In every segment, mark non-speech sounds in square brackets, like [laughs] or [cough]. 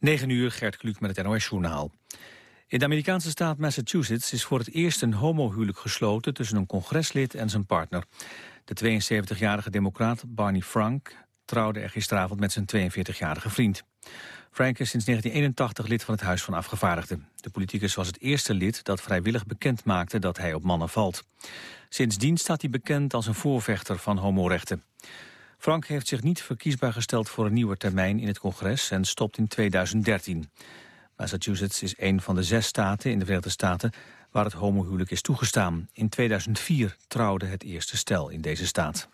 9 uur, Gert Kluk met het NOS-journaal. In de Amerikaanse staat Massachusetts is voor het eerst een homohuwelijk gesloten tussen een congreslid en zijn partner. De 72-jarige democraat Barney Frank trouwde er gisteravond met zijn 42-jarige vriend. Frank is sinds 1981 lid van het Huis van Afgevaardigden. De politicus was het eerste lid dat vrijwillig bekend maakte dat hij op mannen valt. Sindsdien staat hij bekend als een voorvechter van homorechten. Frank heeft zich niet verkiesbaar gesteld voor een nieuwe termijn in het congres en stopt in 2013. Massachusetts is een van de zes staten in de Verenigde Staten waar het homohuwelijk is toegestaan. In 2004 trouwde het eerste stel in deze staat.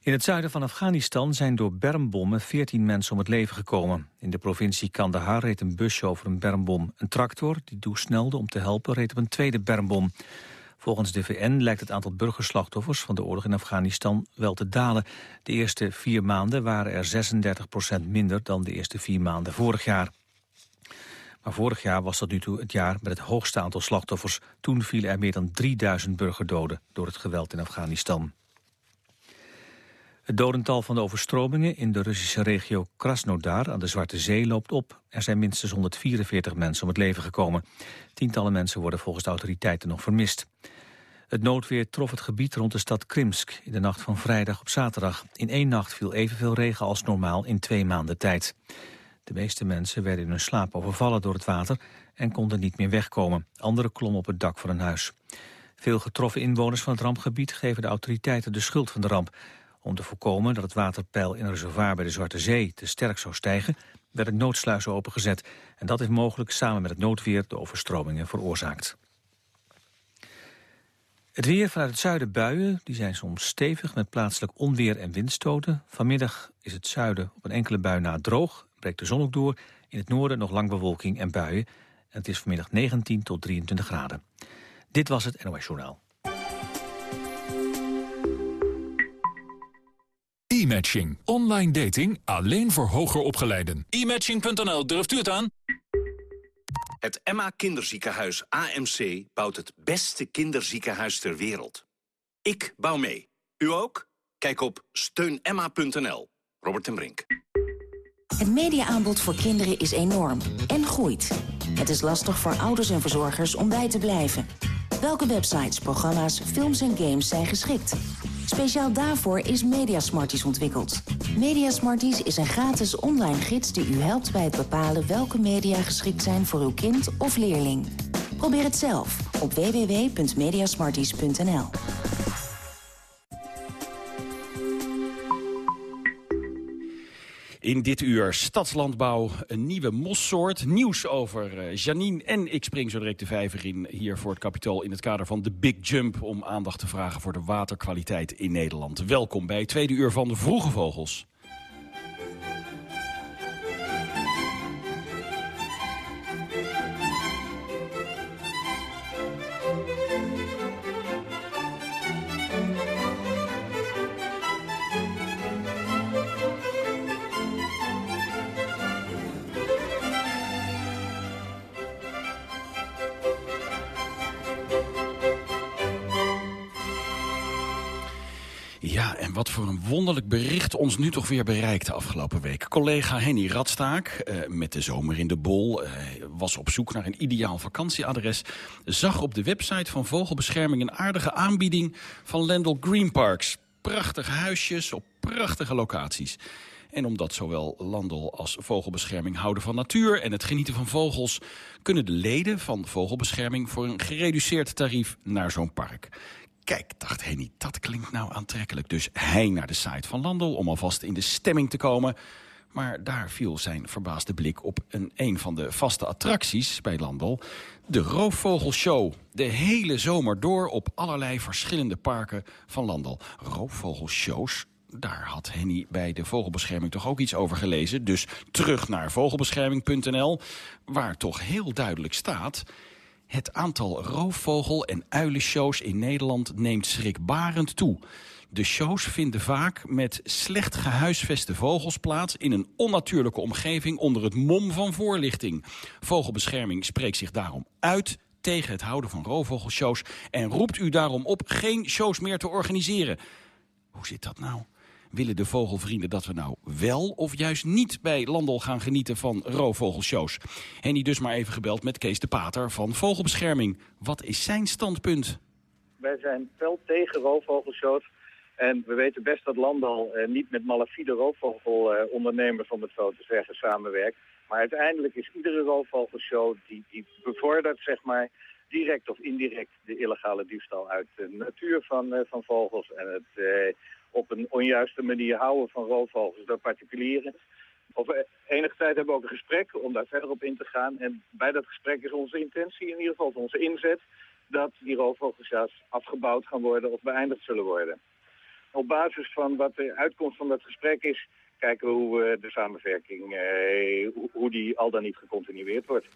In het zuiden van Afghanistan zijn door bermbommen 14 mensen om het leven gekomen. In de provincie Kandahar reed een busje over een bermbom. Een tractor die toesnelde om te helpen reed op een tweede bermbom. Volgens de VN lijkt het aantal burgerslachtoffers van de oorlog in Afghanistan wel te dalen. De eerste vier maanden waren er 36% minder dan de eerste vier maanden vorig jaar. Maar vorig jaar was tot nu toe het jaar met het hoogste aantal slachtoffers. Toen vielen er meer dan 3000 burgerdoden door het geweld in Afghanistan. Het dodental van de overstromingen in de Russische regio Krasnodar aan de Zwarte Zee loopt op. Er zijn minstens 144 mensen om het leven gekomen. Tientallen mensen worden volgens de autoriteiten nog vermist. Het noodweer trof het gebied rond de stad Krimsk in de nacht van vrijdag op zaterdag. In één nacht viel evenveel regen als normaal in twee maanden tijd. De meeste mensen werden in hun slaap overvallen door het water en konden niet meer wegkomen. Anderen klommen op het dak van een huis. Veel getroffen inwoners van het rampgebied geven de autoriteiten de schuld van de ramp. Om te voorkomen dat het waterpeil in een reservoir bij de Zwarte Zee te sterk zou stijgen, werden noodsluizen opengezet. En dat heeft mogelijk samen met het noodweer de overstromingen veroorzaakt. Het weer vanuit het zuiden buien, die zijn soms stevig met plaatselijk onweer en windstoten. Vanmiddag is het zuiden op een enkele bui na droog, breekt de zon ook door. In het noorden nog lang bewolking en buien. En het is vanmiddag 19 tot 23 graden. Dit was het NOS Journaal. E-matching. Online dating alleen voor hoger opgeleiden. E-matching.nl, durft u het aan? Het Emma Kinderziekenhuis AMC bouwt het beste kinderziekenhuis ter wereld. Ik bouw mee. U ook? Kijk op steunemma.nl. Robert en Brink. Het mediaaanbod voor kinderen is enorm en groeit. Het is lastig voor ouders en verzorgers om bij te blijven. Welke websites, programma's, films en games zijn geschikt? Speciaal daarvoor is Mediasmarties ontwikkeld. Mediasmarties is een gratis online gids die u helpt bij het bepalen welke media geschikt zijn voor uw kind of leerling. Probeer het zelf op www.mediasmarties.nl. In dit uur Stadslandbouw, een nieuwe mossoort. Nieuws over uh, Janine en ik spring zo direct de vijver in... hier voor het kapitool in het kader van de Big Jump... om aandacht te vragen voor de waterkwaliteit in Nederland. Welkom bij het tweede uur van de Vroege Vogels. Wat voor een wonderlijk bericht ons nu toch weer bereikt de afgelopen week. Collega Henny Radstaak, eh, met de zomer in de bol, eh, was op zoek naar een ideaal vakantieadres. Zag op de website van Vogelbescherming een aardige aanbieding van Lendel Green Parks. Prachtige huisjes op prachtige locaties. En omdat zowel Landel als Vogelbescherming houden van natuur en het genieten van vogels... kunnen de leden van Vogelbescherming voor een gereduceerd tarief naar zo'n park. Kijk, dacht Henny, dat klinkt nou aantrekkelijk. Dus hij naar de site van Landel om alvast in de stemming te komen. Maar daar viel zijn verbaasde blik op een, een van de vaste attracties bij Landel. De Roofvogelshow. De hele zomer door op allerlei verschillende parken van Landel. Roofvogelshows, daar had Henny bij de vogelbescherming toch ook iets over gelezen. Dus terug naar vogelbescherming.nl, waar toch heel duidelijk staat... Het aantal roofvogel- en uilenshows in Nederland neemt schrikbarend toe. De shows vinden vaak met slecht gehuisveste vogels plaats... in een onnatuurlijke omgeving onder het mom van voorlichting. Vogelbescherming spreekt zich daarom uit tegen het houden van roofvogelshows... en roept u daarom op geen shows meer te organiseren. Hoe zit dat nou? Willen de vogelvrienden dat we nou wel of juist niet bij Landel gaan genieten van roofvogelshows? Henny dus maar even gebeld met Kees de Pater van Vogelbescherming. Wat is zijn standpunt? Wij zijn fel tegen roofvogelshows. En we weten best dat Landal eh, niet met malafide roofvogelondernemers, om het zo te zeggen, samenwerkt. Maar uiteindelijk is iedere roofvogelshow die, die bevordert, zeg maar, direct of indirect de illegale diefstal uit de natuur van, uh, van vogels. En het uh, op een onjuiste manier houden van roofvogels door particulieren. Over enige tijd hebben we ook een gesprek om daar verder op in te gaan. En bij dat gesprek is onze intentie, in ieder geval onze inzet, dat die roofvogels afgebouwd gaan worden of beëindigd zullen worden. Op basis van wat de uitkomst van dat gesprek is, kijken we hoe we de samenwerking, eh, hoe die al dan niet gecontinueerd wordt.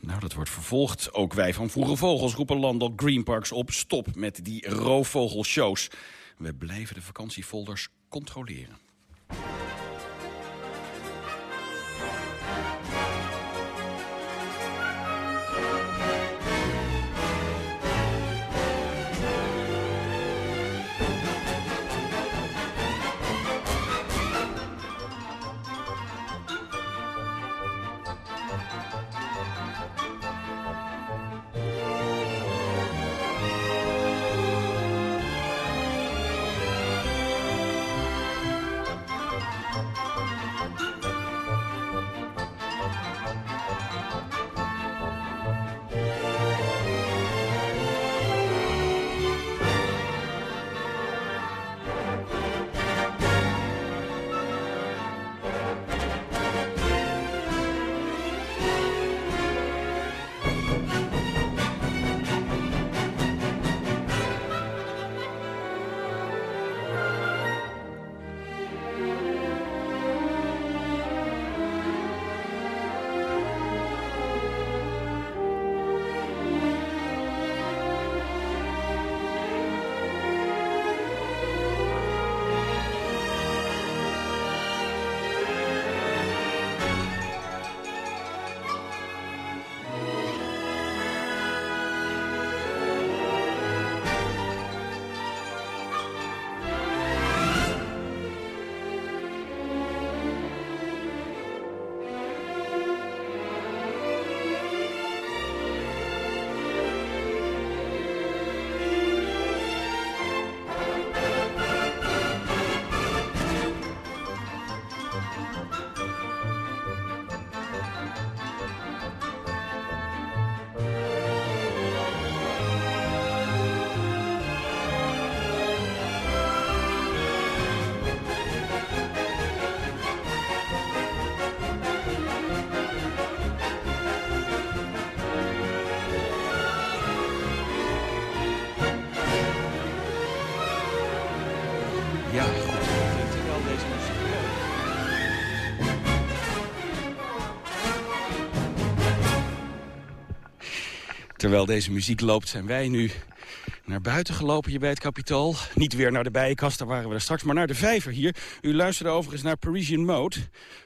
Nou, dat wordt vervolgd. Ook wij van Vroege Vogels roepen Landel Greenparks op. Stop met die roofvogelshows. We blijven de vakantiefolders controleren. Terwijl deze muziek loopt zijn wij nu naar buiten gelopen hier bij het Capitool. Niet weer naar de bijenkast, daar waren we er straks, maar naar de vijver hier. U luisterde overigens naar Parisian Mode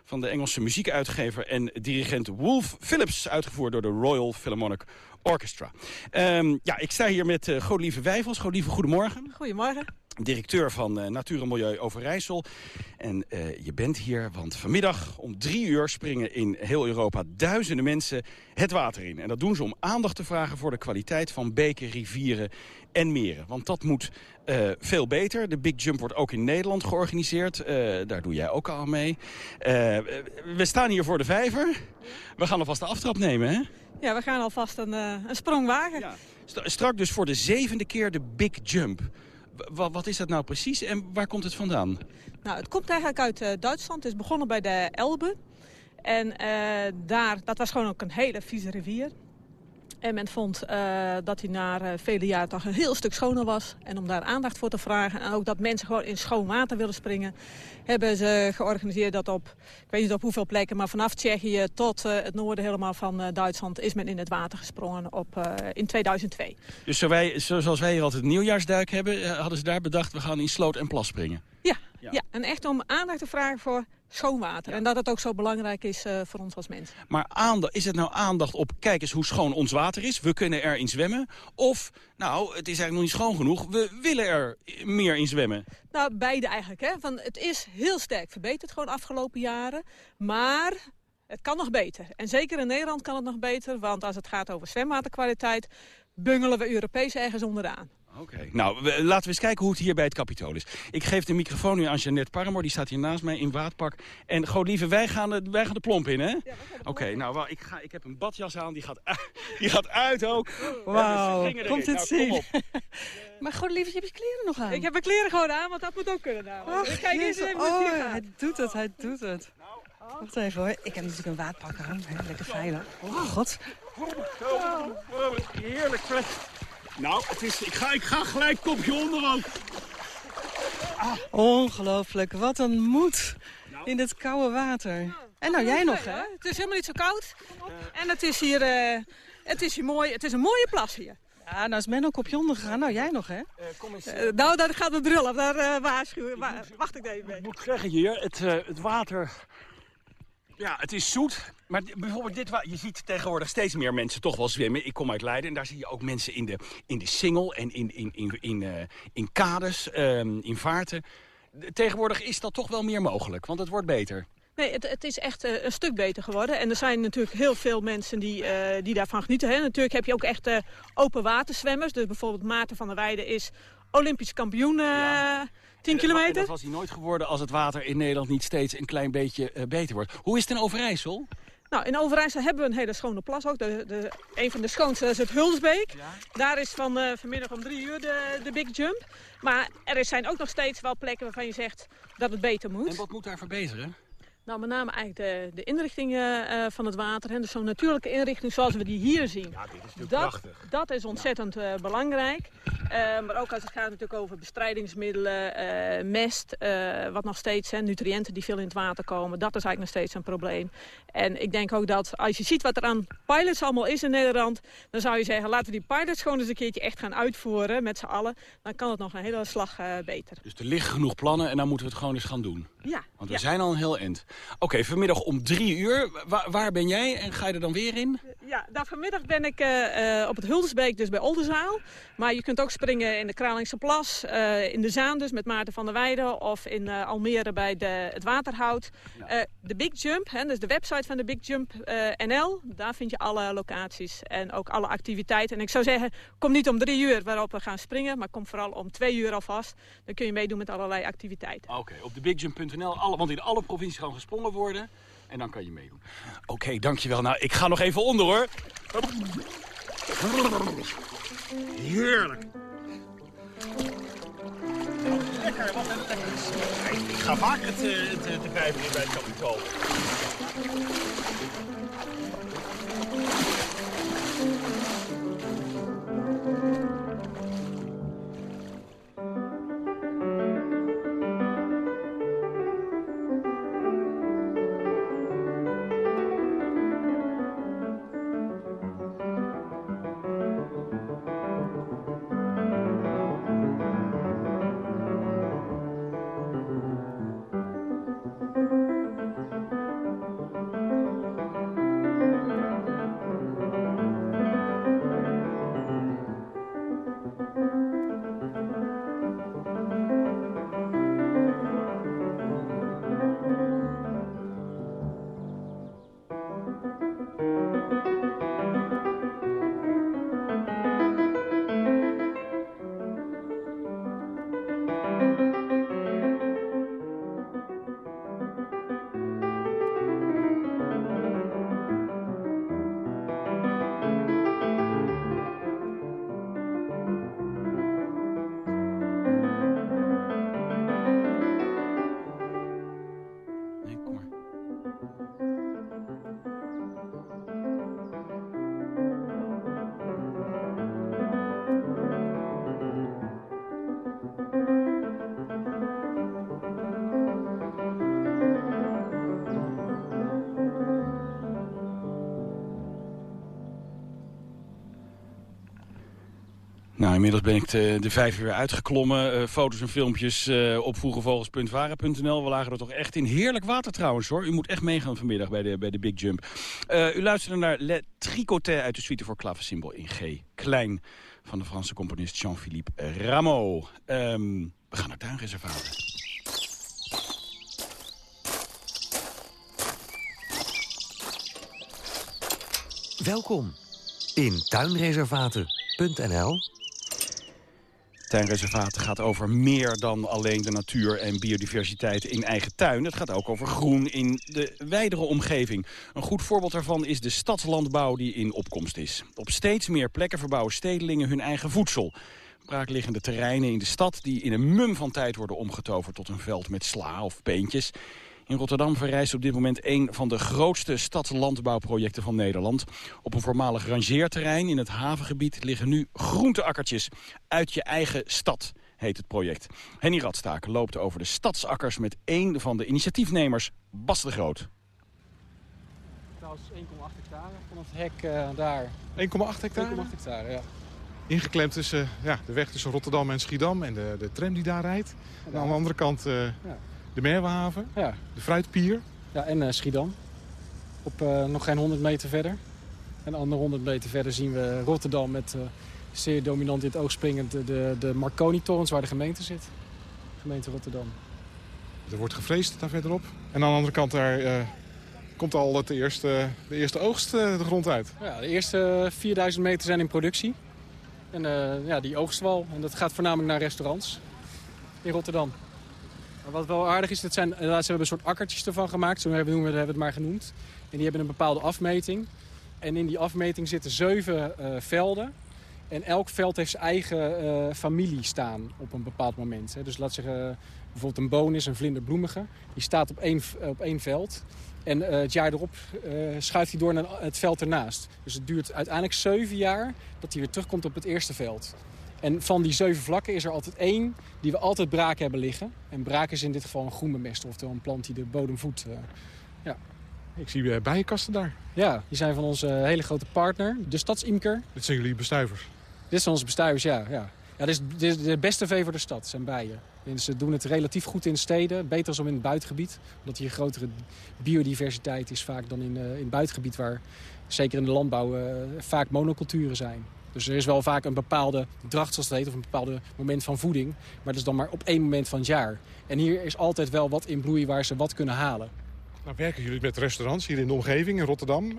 van de Engelse muziekuitgever en dirigent Wolf Phillips, uitgevoerd door de Royal Philharmonic Orchestra. Um, ja, ik sta hier met uh, Godelieve Wijfels. Godelieve, goedemorgen. Goedemorgen directeur van uh, Natuur en Milieu Overijssel. En uh, je bent hier, want vanmiddag om drie uur springen in heel Europa duizenden mensen het water in. En dat doen ze om aandacht te vragen voor de kwaliteit van beken, rivieren en meren. Want dat moet uh, veel beter. De Big Jump wordt ook in Nederland georganiseerd. daar doe jij ook al mee. we staan hier voor de vijver. We gaan alvast de aftrap nemen, hè? Ja, we gaan alvast een, een sprong wagen. Ja. Strak dus voor de zevende keer de Big Jump wat is dat nou precies en waar komt het vandaan? Nou, het komt eigenlijk uit uh, Duitsland. Het is begonnen bij de Elbe. En uh, daar, dat was gewoon ook een hele vieze rivier. En men vond uh, dat hij na uh, vele jaren toch een heel stuk schoner was. En om daar aandacht voor te vragen en ook dat mensen gewoon in schoon water willen springen... hebben ze georganiseerd dat op, ik weet niet op hoeveel plekken... maar vanaf Tsjechië tot uh, het noorden helemaal van Duitsland is men in het water gesprongen op, in 2002. Dus zo wij, zoals wij hier altijd nieuwjaarsduik hebben, hadden ze daar bedacht... we gaan in sloot en plas springen? Ja, ja. en echt om aandacht te vragen voor schoon water. Ja. En dat het ook zo belangrijk is eh, voor ons als mensen. Maar aandacht, is het nou aandacht op, kijk eens hoe schoon ons water is. We kunnen erin zwemmen. Of, nou, het is eigenlijk nog niet schoon genoeg. We willen er meer in zwemmen. Nou, beide eigenlijk. Hè? Van, het is heel sterk verbeterd gewoon de afgelopen jaren. Maar het kan nog beter. En zeker in Nederland kan het nog beter. Want als het gaat over zwemwaterkwaliteit... bungelen we Europees ergens onderaan. Oké. Nou, we- laten we eens kijken hoe het hier bij het Capitool is. Ik geef de microfoon nu aan Jeannette Paramoor. Die staat hier naast mij in waadpak. En lieve, wij gaan, de, wij gaan de plomp in, hè? Oké, nou, wel, ik, ga, ik heb een badjas aan. Die gaat, uit- [laughs] die gaat uit ook. Wauw, Ja, dus gingen komt het Nou, zien. [laughs] Maar lief, je hebt je kleren nog aan. Ik heb mijn kleren gewoon aan, want dat moet ook kunnen. Ach, Dus Kijk eens even oh, hij doet het, hij doet het. Wacht even hoor, ik heb natuurlijk een waadpak aan. Hè, Lekker veilig. Oh god. Heerlijk fles. Nou, het is, ik, ga, ik ga gelijk kopje onder ook. Ongelooflijk, wat een moed in dit koude water. En nou jij nog hè? Het is helemaal niet zo koud. En het is hier, eh, het is hier mooi. Het is een mooie plas hier. Ja, nou is Menno kopje onder gegaan. Nou jij nog hè? kom eens. Eh, nou, daar gaat mijn bril af. Daar eh, waarschuwen. Wa- wacht ik even mee. Ik moet zeggen hier, het, eh, het water... Ja, het is zoet. Maar bijvoorbeeld dit. Je ziet tegenwoordig steeds meer mensen toch wel zwemmen. Ik kom uit Leiden en daar zie je ook mensen in de, in de singel en in, in, in, in, eh, in kades, ehm, in vaarten. Tegenwoordig is dat toch wel meer mogelijk, want het wordt beter. Nee, het, het is echt eh, een stuk beter geworden. En er zijn natuurlijk heel veel mensen die, eh, die daarvan genieten. Hè. Natuurlijk heb je ook echt eh, open waterzwemmers. Dus bijvoorbeeld Maarten van der Weijden is Olympisch kampioen eh 10 En dat- en kilometer. dat was hij nooit geworden als het water in Nederland niet steeds een klein beetje beter wordt. Hoe is het in Overijssel? Nou, in Overijssel hebben we een hele schone plas ook. De, de, een van de schoonste is het Hulsbeek. Daar is van, eh, vanmiddag om drie uur de, de Big Jump. Maar er zijn ook nog steeds wel plekken waarvan je zegt dat het beter moet. En wat moet daar verbeteren? Nou, met name eigenlijk de, de inrichting eh, van het water. Hè. Dus zo'n natuurlijke inrichting zoals we die hier zien. Ja, dit is natuurlijk dat, prachtig. dat is ontzettend eh, belangrijk. Eh, maar ook als het gaat natuurlijk over bestrijdingsmiddelen, mest, wat nog steeds, hè, nutriënten die veel in het water komen. Dat is eigenlijk nog steeds een probleem. En ik denk ook dat als je ziet wat er aan pilots allemaal is in Nederland, dan zou je zeggen, laten we die pilots gewoon eens een keertje echt gaan uitvoeren met z'n allen. Dan kan het nog een hele slag beter. Dus er liggen genoeg plannen en dan moeten we het gewoon eens gaan doen. Ja, Want we ja. zijn al een heel eind. Oké, vanmiddag om drie uur. Wa- waar ben jij en ga je er dan weer in? Ja, nou, vanmiddag ben ik eh, eh, op het Huldesbeek, dus bij Oldenzaal. Maar je kunt ook springen in de Kralingse Plas, eh, in de Zaan dus met Maarten van der Weijden... of in Almere bij de, het Waterhout. Eh, de Big Jump, hè, dus de website van de Big Jump NL, daar vind je alle locaties en ook alle activiteiten. En ik zou zeggen, kom niet om drie uur waarop we gaan springen... maar kom vooral om twee uur alvast. Dan kun je meedoen met allerlei activiteiten. Oké, op de bigjump.nl. Alle, want in alle provincies gaan gesprongen worden. En dan kan je meedoen. Oké, dankjewel. Nou, ik ga nog even onder hoor. Heerlijk. Lekker, wat een lekker. Ik ga vaak het, het, te kijken hier bij het kapitaal. Inmiddels ben ik de, de vijf uur uitgeklommen. Uh, foto's en filmpjes uh, op vroegevogels.varen.nl. We lagen er toch echt in. Heerlijk water trouwens hoor. U moet echt meegaan vanmiddag bij de, bij de Big Jump. Uh, u luisterde naar Le Tricotet uit de suite voor klaversymbol in G. Klein van de Franse componist Jean-Philippe Rameau. Um, we gaan naar tuinreservaten. Welkom in tuinreservaten.nl Tuinreservaten gaat over meer dan alleen de natuur en biodiversiteit in eigen tuin. Het gaat ook over groen in de wijdere omgeving. Een goed voorbeeld daarvan is de stadslandbouw die in opkomst is. Op steeds meer plekken verbouwen stedelingen hun eigen voedsel. Braakliggende terreinen in de stad die in een mum van tijd worden omgetoverd tot een veld met sla of peentjes. In Rotterdam verrijst op dit moment een van de grootste stadslandbouwprojecten van Nederland. Op een voormalig rangeerterrein in het havengebied liggen nu groenteakkertjes uit je eigen stad heet het project. Henny Radstaak loopt over de stadsakkers met één van de initiatiefnemers, Bas de Groot. Trouwens 1,8 hectare van het hek uh, daar. 1,8 hectare? 1,8 hectare, ja. Ingeklemd tussen ja, de weg tussen Rotterdam en Schiedam en de, de tram die daar rijdt. En aan de andere kant uh, ja de Merwehaven, ja. de Fruitpier. Ja, en uh, Schiedam. Op uh, nog geen 100 meter verder. En andere 100 meter verder zien we Rotterdam met uh, zeer dominant in het oog springend de, de Marconi-torens waar de gemeente zit. Gemeente Rotterdam. Er wordt gevreesd daar verderop. En aan de andere kant daar komt al het eerste, de eerste oogst de grond uit. Ja, de eerste 4000 meter zijn in productie. En ja, die oogstwal. En dat gaat voornamelijk naar restaurants in Rotterdam. Wat wel aardig is, dat zijn, ze hebben een soort akkertjes ervan gemaakt. Zo hebben we, hebben het maar genoemd. En die hebben een bepaalde afmeting. En in die afmeting zitten zeven uh, velden. En elk veld heeft zijn eigen uh, familie staan op een bepaald moment. Hè. Dus laat zeggen, bijvoorbeeld een boon een vlinderbloemige. Die staat op één, op één veld. En het jaar erop schuift hij door naar het veld ernaast. Dus het duurt uiteindelijk zeven jaar dat hij weer terugkomt op het eerste veld. En van die zeven vlakken is er altijd één die we altijd braak hebben liggen. En braak is in dit geval een groenbemester, oftewel een plant die de bodem voedt. Uh, ja. Ik zie uh, bijenkasten daar. Ja, die zijn van onze hele grote partner, de stadsimker. Dit zijn jullie bestuivers? Dit zijn onze bestuivers, ja. ja. ja dit, is, dit is de beste vee voor de stad, zijn bijen. En ze doen het relatief goed in steden, beter dan in het buitengebied. Omdat hier grotere biodiversiteit is vaak dan in, uh, in het buitengebied... waar zeker in de landbouw vaak monoculturen zijn. Dus er is wel vaak een bepaalde dracht, zoals het heet, of een bepaald moment van voeding. Maar dat is dan maar op één moment van het jaar. En hier is altijd wel wat in bloei waar ze wat kunnen halen. Nou werken jullie met restaurants hier in de omgeving, in Rotterdam.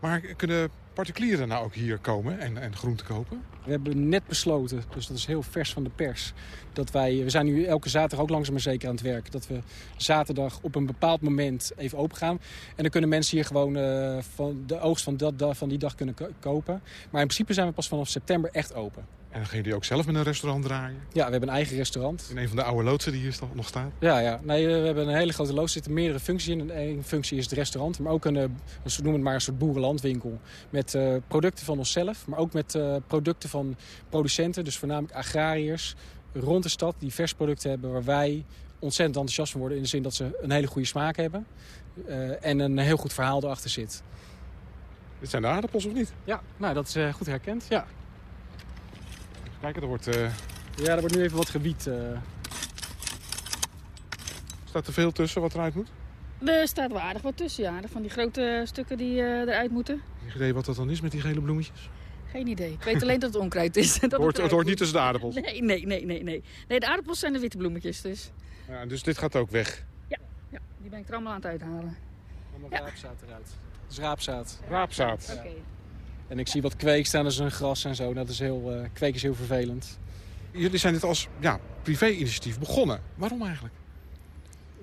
Maar kunnen particulieren nou ook hier komen en, en groente kopen? We hebben net besloten, dus dat is heel vers van de pers... dat wij, we zijn nu elke zaterdag ook langzaam maar zeker aan het werk... dat we zaterdag op een bepaald moment even open gaan. En dan kunnen mensen hier gewoon uh, van de oogst van, dat, van die dag kunnen kopen. Maar in principe zijn we pas vanaf september echt open. En dan gaan jullie ook zelf met een restaurant draaien? Ja, we hebben een eigen restaurant. In een van de oude loodsen die hier nog staat? Ja, ja. Nee, we hebben een hele grote loods. Er zitten meerdere functies in. Eén functie is het restaurant, maar ook een, we eh, noemen het maar een soort boerenlandwinkel. Met uh, producten van onszelf, maar ook met uh, producten van producenten. Dus voornamelijk agrariërs rond de stad die vers producten hebben... waar wij ontzettend enthousiast van worden. In de zin dat ze een hele goede smaak hebben. Uh, en een heel goed verhaal erachter zit. Dit zijn de aardappels of niet? Ja, nou, dat is goed herkend. Ja. Kijk, er wordt... Uh... Ja, er wordt nu even wat gebied. Uh... Staat er veel tussen wat eruit moet? Er staat wel aardig wat tussen, ja. Van die grote stukken die uh, eruit moeten. Je idee wat dat dan is met die gele bloemetjes? Geen idee. Ik weet alleen dat het onkruid is. [laughs] dat het, hoort, het, hoort niet tussen de aardappels? Nee, nee, nee, nee, nee. Nee, de aardappels zijn de witte bloemetjes, dus... Ja, dus dit gaat ook weg? Ja, ja die ben ik er allemaal aan het uithalen. Allemaal ja. raapzaad eruit. Dat is raapzaad. Raapzaad. Oké. Okay. En ik zie wat kweek staan als een gras en zo. Dat is heel, uh, kweek is heel vervelend. Jullie zijn dit als ja, privé-initiatief begonnen. Waarom eigenlijk?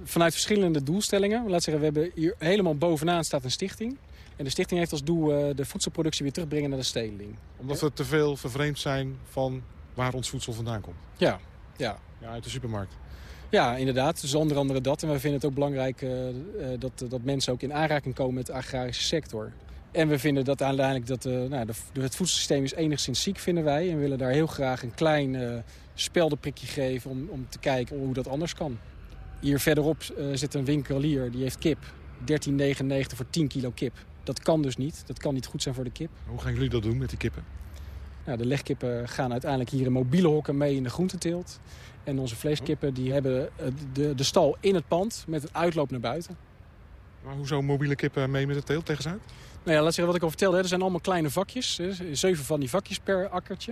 Vanuit verschillende doelstellingen. Laat zeggen, we hebben hier helemaal bovenaan staat een stichting. En de stichting heeft als doel uh, de voedselproductie weer terugbrengen naar de stedeling. Omdat we te veel vervreemd zijn van waar ons voedsel vandaan komt? Ja, ja. Ja, uit de supermarkt. Ja, inderdaad. Dus onder andere dat. En we vinden het ook belangrijk uh, dat, dat mensen ook in aanraking komen met de agrarische sector. En we vinden dat uiteindelijk dat uh, nou, de, het voedselsysteem is enigszins ziek, vinden wij. En willen daar heel graag een klein uh, speldenprikje geven om, om te kijken hoe dat anders kan. Hier verderop uh, zit een winkelier, die heeft kip. 13,99 voor 10 kilo kip. Dat kan dus niet. Dat kan niet goed zijn voor de kip. Hoe gaan jullie dat doen met die kippen? Nou, de legkippen gaan uiteindelijk hier in mobiele hokken mee in de groenteteelt. En onze vleeskippen die hebben eh, de, de stal in het pand met een uitloop naar buiten. Maar hoezo mobiele kippen mee met de teelt tegen uit? Nou ja, laat zeggen wat ik al vertelde. Er zijn allemaal kleine vakjes. Zeven van die vakjes per akkertje.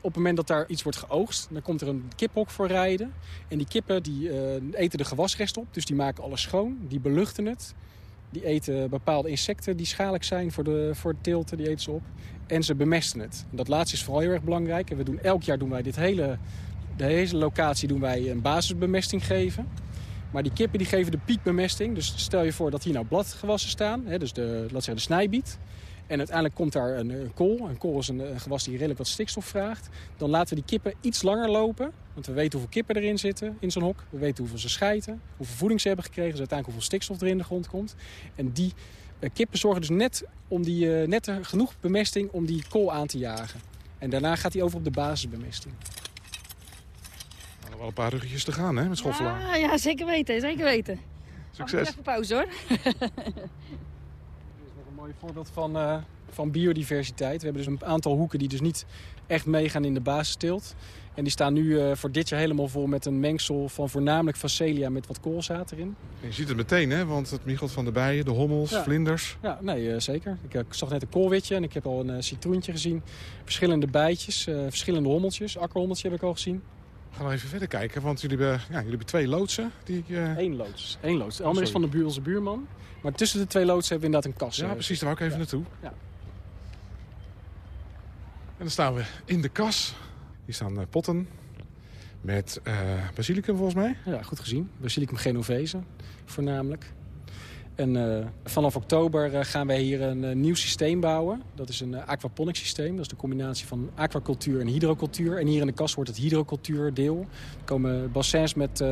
Op het moment dat daar iets wordt geoogst, dan komt er een kiphok voor rijden. En die kippen die, uh, eten de gewasrest op. Dus die maken alles schoon. Die beluchten het. Die eten bepaalde insecten die schadelijk zijn voor de, voor de teelten. Die eten ze op. En ze bemesten het. Dat laatste is vooral heel erg belangrijk. En we doen, elk jaar doen wij dit hele, de hele locatie doen wij een basisbemesting geven. Maar die kippen die geven de piekbemesting. Dus stel je voor dat hier nou bladgewassen staan. Hè, dus de, laat zeggen de snijbiet. En uiteindelijk komt daar een, een kool. Een kool is een, gewas die redelijk wat stikstof vraagt. Dan laten we die kippen iets langer lopen. Want we weten hoeveel kippen erin zitten in zo'n hok. We weten hoeveel ze schijten. Hoeveel voeding ze hebben gekregen. Dus uiteindelijk hoeveel stikstof er in de grond komt. En die uh, kippen zorgen dus net, om die, uh, net genoeg bemesting om die kool aan te jagen. En daarna gaat hij over op de basisbemesting. Nog wel een paar ruggetjes te gaan, hè, met schoffelaar. Ja, ja, zeker weten, zeker weten. Succes. Even pauze, hoor. [laughs] mooi voorbeeld van, uh, van biodiversiteit. We hebben dus een aantal hoeken die dus niet echt meegaan in de basisteelt. En die staan nu uh, voor dit jaar helemaal vol met een mengsel van voornamelijk facelia met wat koolzaad erin. Je ziet het meteen, hè? want het michelt van de bijen, de hommels, ja. vlinders. Ja, nee, uh, zeker. Ik, ik, zag net een koolwitje en ik heb al een citroentje gezien. Verschillende bijtjes, verschillende hommeltjes. Akkerhommeltje heb ik al gezien. We gaan even verder kijken, want jullie hebben, ja, jullie hebben twee loodsen. Die, Eén loods. Eén loods. De andere oh, is van de buur, onze buurman. Maar tussen de twee loodsen hebben we inderdaad een kas. Ja, precies. Daar wou ik even ja. naartoe. Ja. En dan staan we in de kas. Hier staan uh, potten met uh, basilicum volgens mij. Ja, goed gezien. Basilicum genovese voornamelijk. En uh, vanaf oktober uh, gaan wij hier een uh, nieuw systeem bouwen. Dat is een aquaponic systeem. Dat is de combinatie van aquacultuur en hydrocultuur. En hier in de kas wordt het hydrocultuurdeel. Er komen bassins met,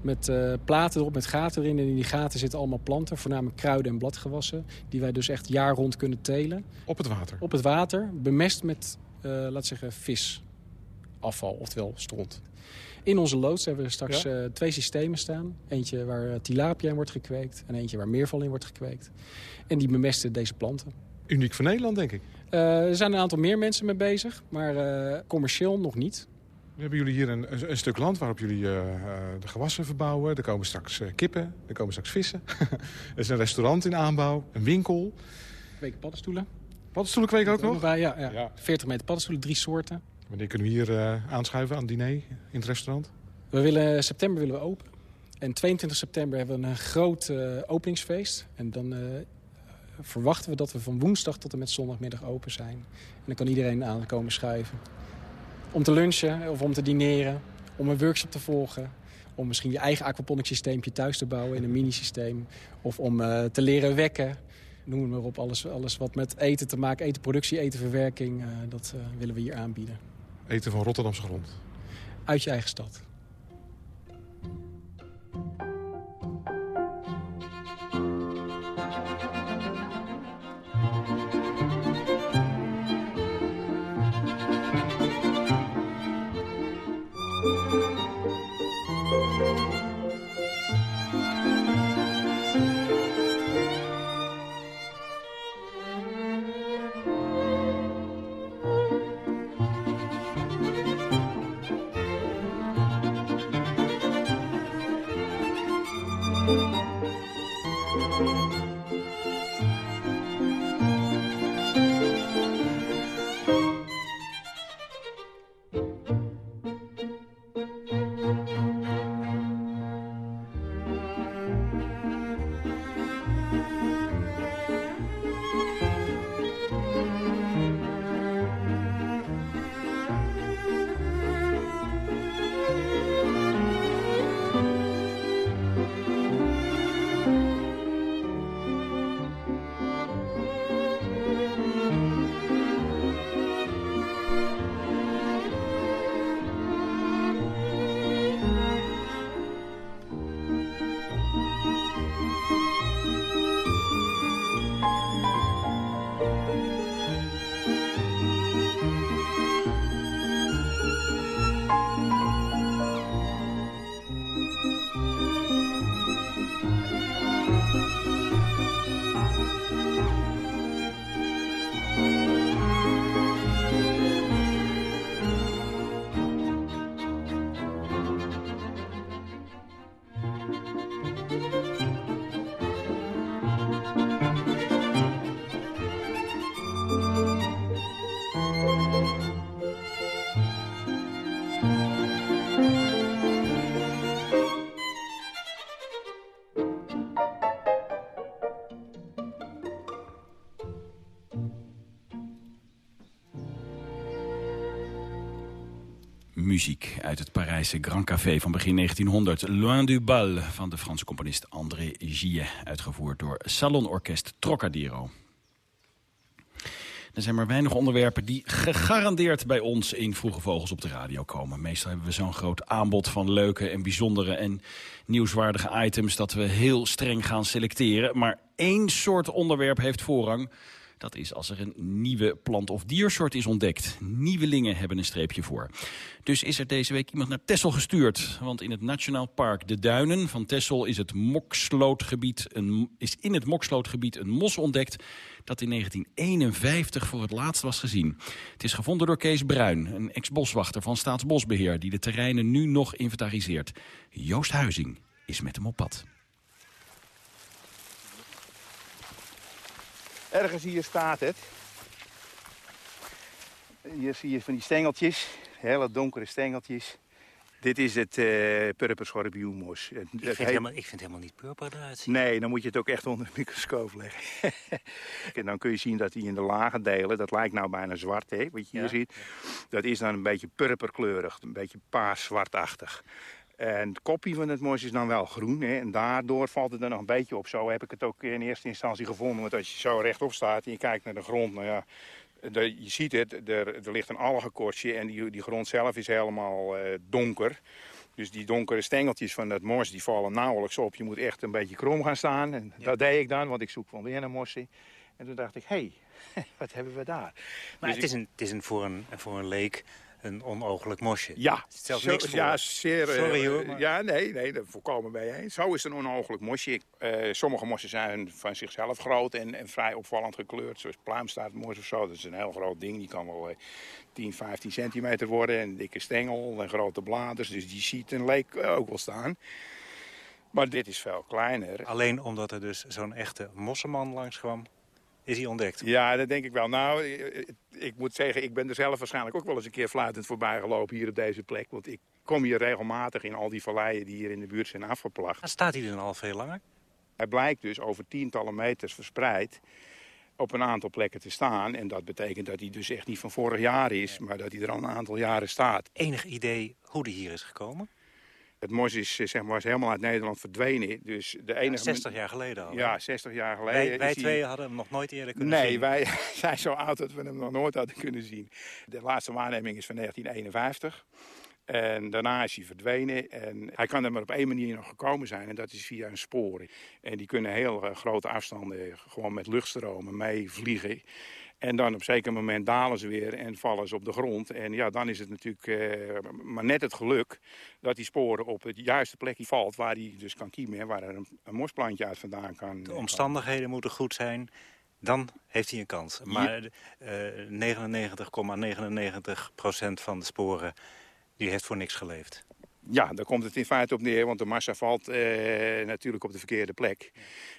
met platen erop, met gaten erin. En in die gaten zitten allemaal planten, voornamelijk kruiden en bladgewassen. Die wij dus echt jaar rond kunnen telen. Op het water? Op het water, bemest met, laat zeggen, visafval, oftewel stront. In onze loods hebben we straks ja? uh, twee systemen staan. Eentje waar uh, tilapia in wordt gekweekt en eentje waar meerval in wordt gekweekt. En die bemesten deze planten. Uniek voor Nederland, denk ik. Uh, er zijn een aantal meer mensen mee bezig, maar commercieel nog niet. We hebben jullie hier een, een, stuk land waarop jullie de gewassen verbouwen. Er komen straks kippen, er komen straks vissen. [laughs] er is een restaurant in aanbouw, een winkel. Kweken paddenstoelen. Paddenstoelen kweken ook nog? Bij, ja, ja. ja, 40 meter paddenstoelen, drie soorten. Wanneer kunnen we hier uh, aanschuiven aan diner in het restaurant? We willen, september willen we open. En 22 september hebben we een groot uh, openingsfeest. En dan verwachten we dat we van woensdag tot en met zondagmiddag open zijn. En dan kan iedereen aankomen schuiven. Om te lunchen of om te dineren. Om een workshop te volgen. Om misschien je eigen aquaponic systeempje thuis te bouwen in een mini-systeem. Of om te leren wekken noem het maar op, alles, alles wat met eten te maken, etenproductie, etenverwerking, uh, dat willen we hier aanbieden. Eten van Rotterdamse grond? Uit je eigen stad. Muziek uit het Parijse Grand Café van begin 1900. Loin du Bal van de Franse componist André Gillet. Uitgevoerd door Salonorkest Trocadero. Er zijn maar weinig onderwerpen die gegarandeerd bij ons in Vroege Vogels op de radio komen. Meestal hebben we zo'n groot aanbod van leuke en bijzondere en nieuwswaardige items dat we heel streng gaan selecteren. Maar één soort onderwerp heeft voorrang dat is als er een nieuwe plant- of diersoort is ontdekt. Nieuwelingen hebben een streepje voor. Dus is er deze week iemand naar Texel gestuurd. Want in het Nationaal Park De Duinen van Texel is, het Mokslootgebied een, is in het Mokslootgebied een mos ontdekt... dat in 1951 voor het laatst was gezien. Het is gevonden door Kees Bruin, een ex-boswachter van Staatsbosbeheer... die de terreinen nu nog inventariseert. Joost Huizing is met hem op pad. Ergens hier staat het. Hier zie je van die stengeltjes, hele donkere stengeltjes. Dit is het uh, purperschorpioenmos. Ik, vind helemaal, ik vind het helemaal niet purper eruit zien. Nee, dan moet je het ook echt onder de microscoop leggen. [laughs] en dan kun je zien dat hij in de lage delen, dat lijkt nou bijna zwart, hè, wat je hier ziet. Dat is dan een beetje purperkleurig, een beetje paars-zwartachtig. En het kopje van het mos is dan wel groen. Hè, en daardoor valt het er nog een beetje op. Zo heb ik het ook in eerste instantie gevonden. Want als je zo rechtop staat en je kijkt naar de grond... Nou ja, de, je ziet het, er, er ligt een algenkortje en die, die grond zelf is helemaal uh, donker. Dus die donkere stengeltjes van dat mos die vallen nauwelijks op. Je moet echt een beetje krom gaan staan. En dat deed ik dan, want ik zoek van weer een mosje. En toen dacht ik, hé, hey, [laughs] wat hebben we daar? Maar dus het, is een, het is een voor een, voor een leek een onogelijk mosje. Ja, stelt niks voor. Ja, zeer, Sorry hoor. Maar... Ja, nee, nee, dat voorkomen bij eens. Zo is het een onogelijk mosje. Uh, sommige mossen zijn van zichzelf groot en, en vrij opvallend gekleurd. Zoals pluimstaartmos of zo. Dat is een heel groot ding. Die kan wel uh, 10, 15 centimeter worden. En een dikke stengel en grote bladeren. Dus die ziet een leek ook wel staan. Maar dit is veel kleiner. Alleen omdat er dus zo'n echte mossenman langskwam is hij ontdekt. Ja, dat denk ik wel. Nou, ik moet zeggen, ik ben er zelf waarschijnlijk ook wel eens een keer fluitend voorbij gelopen hier op deze plek. Want ik kom hier regelmatig in al die valleien die hier in de buurt zijn afgeplacht. En staat hij dan al veel langer? Hij blijkt dus over tientallen meters verspreid op een aantal plekken te staan. En dat betekent dat hij dus echt niet van vorig jaar is, maar dat hij er al een aantal jaren staat. Enig idee hoe hij hier is gekomen? Het mos is zeg maar, helemaal uit Nederland verdwenen. Dus de enige ja, 60 jaar geleden al. Ja, 60 jaar geleden. Wij, wij twee hadden hem nog nooit eerder kunnen nee, zien. Nee, wij [laughs] zijn zo oud dat we hem nog nooit hadden kunnen zien. De laatste waarneming is van 1951. En daarna is hij verdwenen. En hij kan er maar op één manier nog gekomen zijn. En dat is via een spoor. En die kunnen heel uh, grote afstanden gewoon met luchtstromen meevliegen. En dan op een zeker moment dalen ze weer en vallen ze op de grond. En ja, dan is het natuurlijk uh, maar net het geluk dat die sporen op het juiste plekje valt... waar hij dus kan kiemen, waar er een, een mosplantje uit vandaan kan. De omstandigheden moeten goed zijn, dan heeft hij een kans. Maar uh, 99,99% procent van de sporen die heeft voor niks geleefd. Ja, daar komt het in feite op neer, want de massa valt eh, natuurlijk op de verkeerde plek.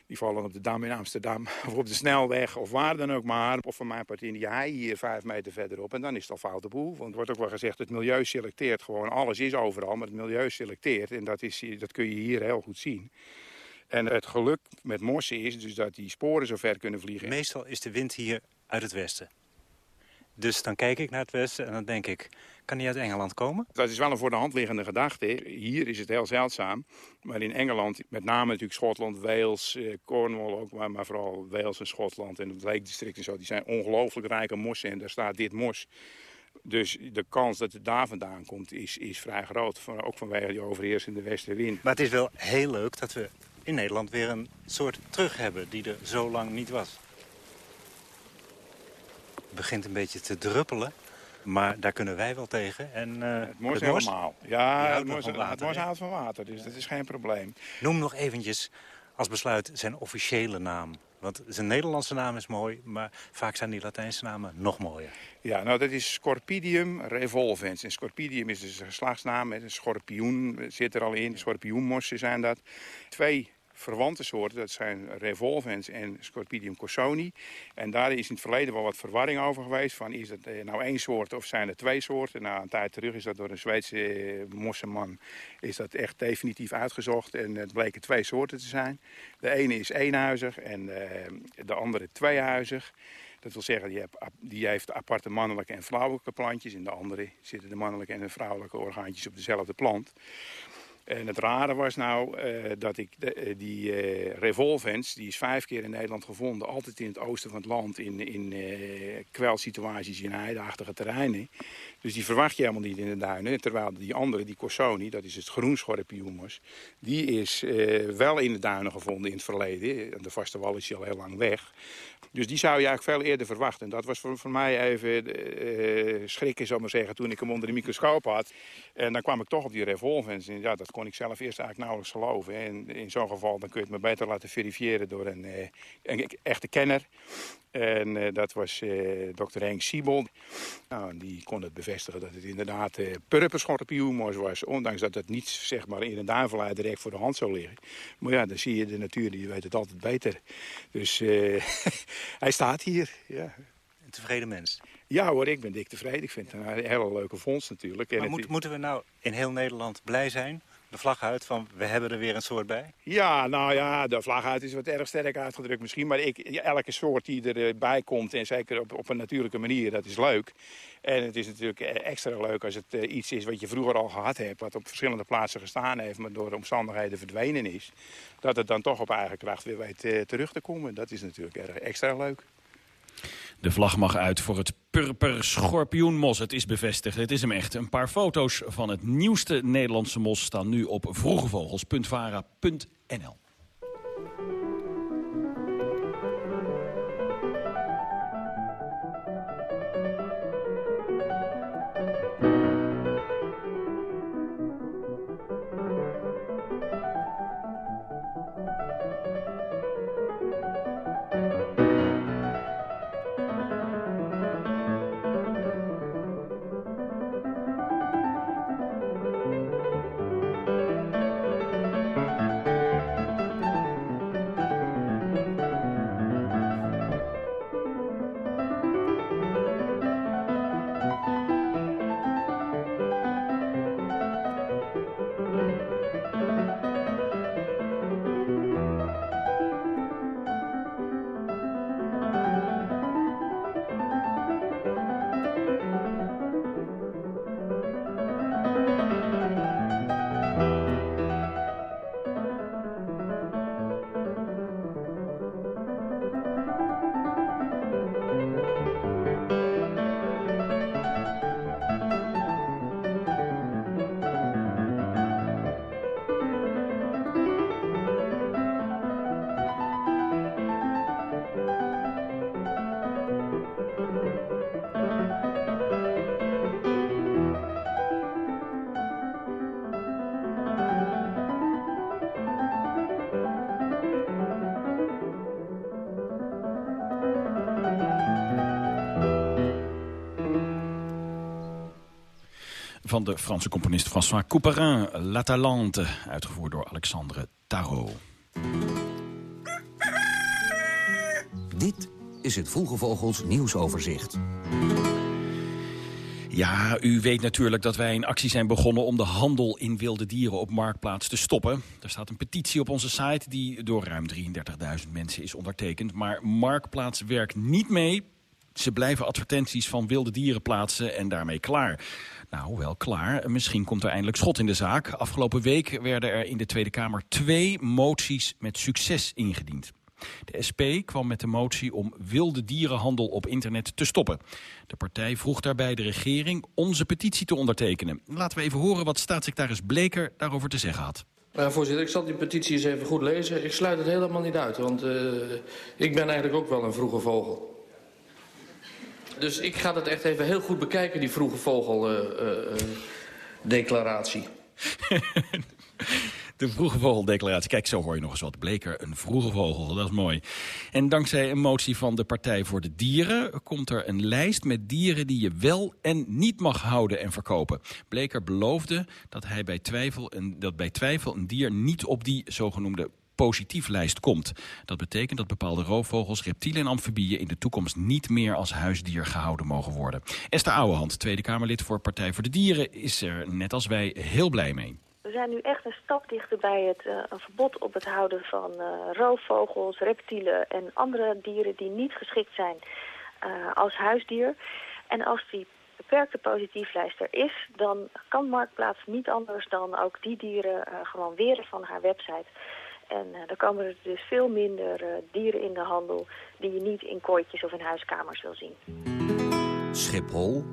Die vallen op de Dam in Amsterdam, [laughs] of op de snelweg, of waar dan ook maar. Of van mijn part in die hei hier vijf meter verderop. En dan is het al foute boel. Want er wordt ook wel gezegd, het milieu selecteert gewoon. Alles is overal, maar het milieu selecteert. En dat, is, dat kun je hier heel goed zien. En het geluk met mossen is dus dat die sporen zo ver kunnen vliegen. Meestal is de wind hier uit het westen. Dus dan kijk ik naar het westen en dan denk ik, kan hij uit Engeland komen? Dat is wel een voor de hand liggende gedachte. Hier is het heel zeldzaam. Maar in Engeland, met name natuurlijk Schotland, Wales, eh, Cornwall ook, maar, maar vooral Wales en Schotland en het Lake District en zo, die zijn ongelooflijk rijke mossen en daar staat dit mos. Dus de kans dat het daar vandaan komt is, is vrij groot. Van, ook vanwege die overheersende westenwind. Maar het is wel heel leuk dat we in Nederland weer een soort terug hebben die er zo lang niet was. Het begint een beetje te druppelen. Maar daar kunnen wij wel tegen. En, uh, het mos helemaal. Ja, het mos houdt van water, dus dat is geen probleem. Noem nog eventjes als besluit zijn officiële naam. Want zijn Nederlandse naam is mooi, maar vaak zijn die Latijnse namen nog mooier. Ja, nou dat is Scorpidium revolvens. En Scorpidium is dus een geslachtsnaam, een schorpioen zit er al in. Schorpioenmossen zijn dat. Twee verwante soorten. Dat zijn revolvens en Scorpidium corsoni. En daar is in het verleden wel wat verwarring over geweest. Van is het eh, nou één soort of zijn er twee soorten? Nou, een tijd terug is dat door een Zweedse eh, mossenman is dat echt definitief uitgezocht. En het bleken twee soorten te zijn. De ene is eenhuizig en eh, de andere tweehuizig. Dat wil zeggen, die, die heeft aparte mannelijke en vrouwelijke plantjes. In de andere zitten de mannelijke en de vrouwelijke orgaantjes op dezelfde plant. En het rare was nou uh, dat ik de, uh, die uh, revolvens, die is vijf keer in Nederland gevonden. Altijd in het oosten van het land, in, in kwelsituaties, in heideachtige terreinen. Dus die verwacht je helemaal niet in de duinen. Terwijl die andere, die Corsoni, dat is het groenschorpioenmos... die is wel in de duinen gevonden in het verleden. De vaste wal is al heel lang weg. Dus die zou je eigenlijk veel eerder verwachten. En dat was voor, voor mij even uh, schrikken, zal maar zeggen, toen ik hem onder de microscoop had. En dan kwam ik toch op die revolvens. En ja, dat kon ik zelf eerst eigenlijk nauwelijks geloven. En in zo'n geval dan kun je het me beter laten verifiëren door een, uh, een echte kenner. En uh, dat was uh, dokter Henk Siebel. Nou, die kon het bevestigen dat het inderdaad uh, purperschorpioenmos was. Ondanks dat het niet zeg maar, in een duinverleid direct voor de hand zou liggen. Maar ja, dan zie je de natuur, die weet het altijd beter. Dus [laughs] hij staat hier, ja. Een tevreden mens? Ja hoor, ik ben dik tevreden. Ik vind het een hele leuke vondst natuurlijk. Maar moet, moeten we nou in heel Nederland blij zijn de vlag uit van we hebben er weer een soort bij? Ja, nou ja, de vlag uit is wat erg sterk uitgedrukt misschien. Maar ik, elke soort die erbij komt, en zeker op, een natuurlijke manier, dat is leuk. En het is natuurlijk extra leuk als het uh, iets is wat je vroeger al gehad hebt... wat op verschillende plaatsen gestaan heeft, maar door de omstandigheden verdwenen is. Dat het dan toch op eigen kracht weer weet uh, terug te komen. Dat is natuurlijk erg extra leuk. De vlag mag uit voor het purper schorpioenmos. Het is bevestigd, het is hem echt. Een paar foto's van het nieuwste Nederlandse mos staan nu op vroegevogels.vara.nl. van de Franse componist François Couperin, La Talente, uitgevoerd door Alexandre Tarot. Dit is het Vroege Vogels nieuwsoverzicht. Ja, u weet natuurlijk dat wij een actie zijn begonnen om de handel in wilde dieren op Marktplaats te stoppen. Er staat een petitie op onze site die door ruim 33.000 mensen is ondertekend. Maar Marktplaats werkt niet mee. Ze blijven advertenties van wilde dieren plaatsen en daarmee klaar. Nou, wel klaar. Misschien komt er eindelijk schot in de zaak. Afgelopen week werden er in de Tweede Kamer twee moties met succes ingediend. De SP kwam met de motie om wilde dierenhandel op internet te stoppen. De partij vroeg daarbij de regering onze petitie te ondertekenen. Laten we even horen wat staatssecretaris Bleker daarover te zeggen had. Voorzitter, ik zal die petitie eens even goed lezen. Ik sluit het helemaal niet uit, want uh, ik ben eigenlijk ook wel een vroege vogel. Dus ik ga dat echt even heel goed bekijken, die vroege vogeldeclaratie. Uh, [laughs] de vroege vogeldeclaratie. Kijk, zo hoor je nog eens wat. Bleker, een vroege vogel, dat is mooi. En dankzij een motie van de Partij voor de Dieren... komt er een lijst met dieren die je wel en niet mag houden en verkopen. Bleker beloofde dat hij bij twijfel een, dat bij twijfel een dier niet op die zogenoemde positieflijst komt. Dat betekent dat bepaalde roofvogels, reptielen en amfibieën in de toekomst niet meer als huisdier gehouden mogen worden. Esther Ouwehand, Tweede Kamerlid voor Partij voor de Dieren, is er net als wij heel blij mee. We zijn nu echt een stap dichter bij het een verbod op het houden van uh, roofvogels, reptielen en andere dieren die niet geschikt zijn uh, als huisdier. En als die beperkte positieflijst er is, dan kan Marktplaats niet anders dan ook die dieren gewoon weren van haar website. En uh, dan komen er dus veel minder uh, dieren in de handel die je niet in kooitjes of in huiskamers wil zien. Schiphol.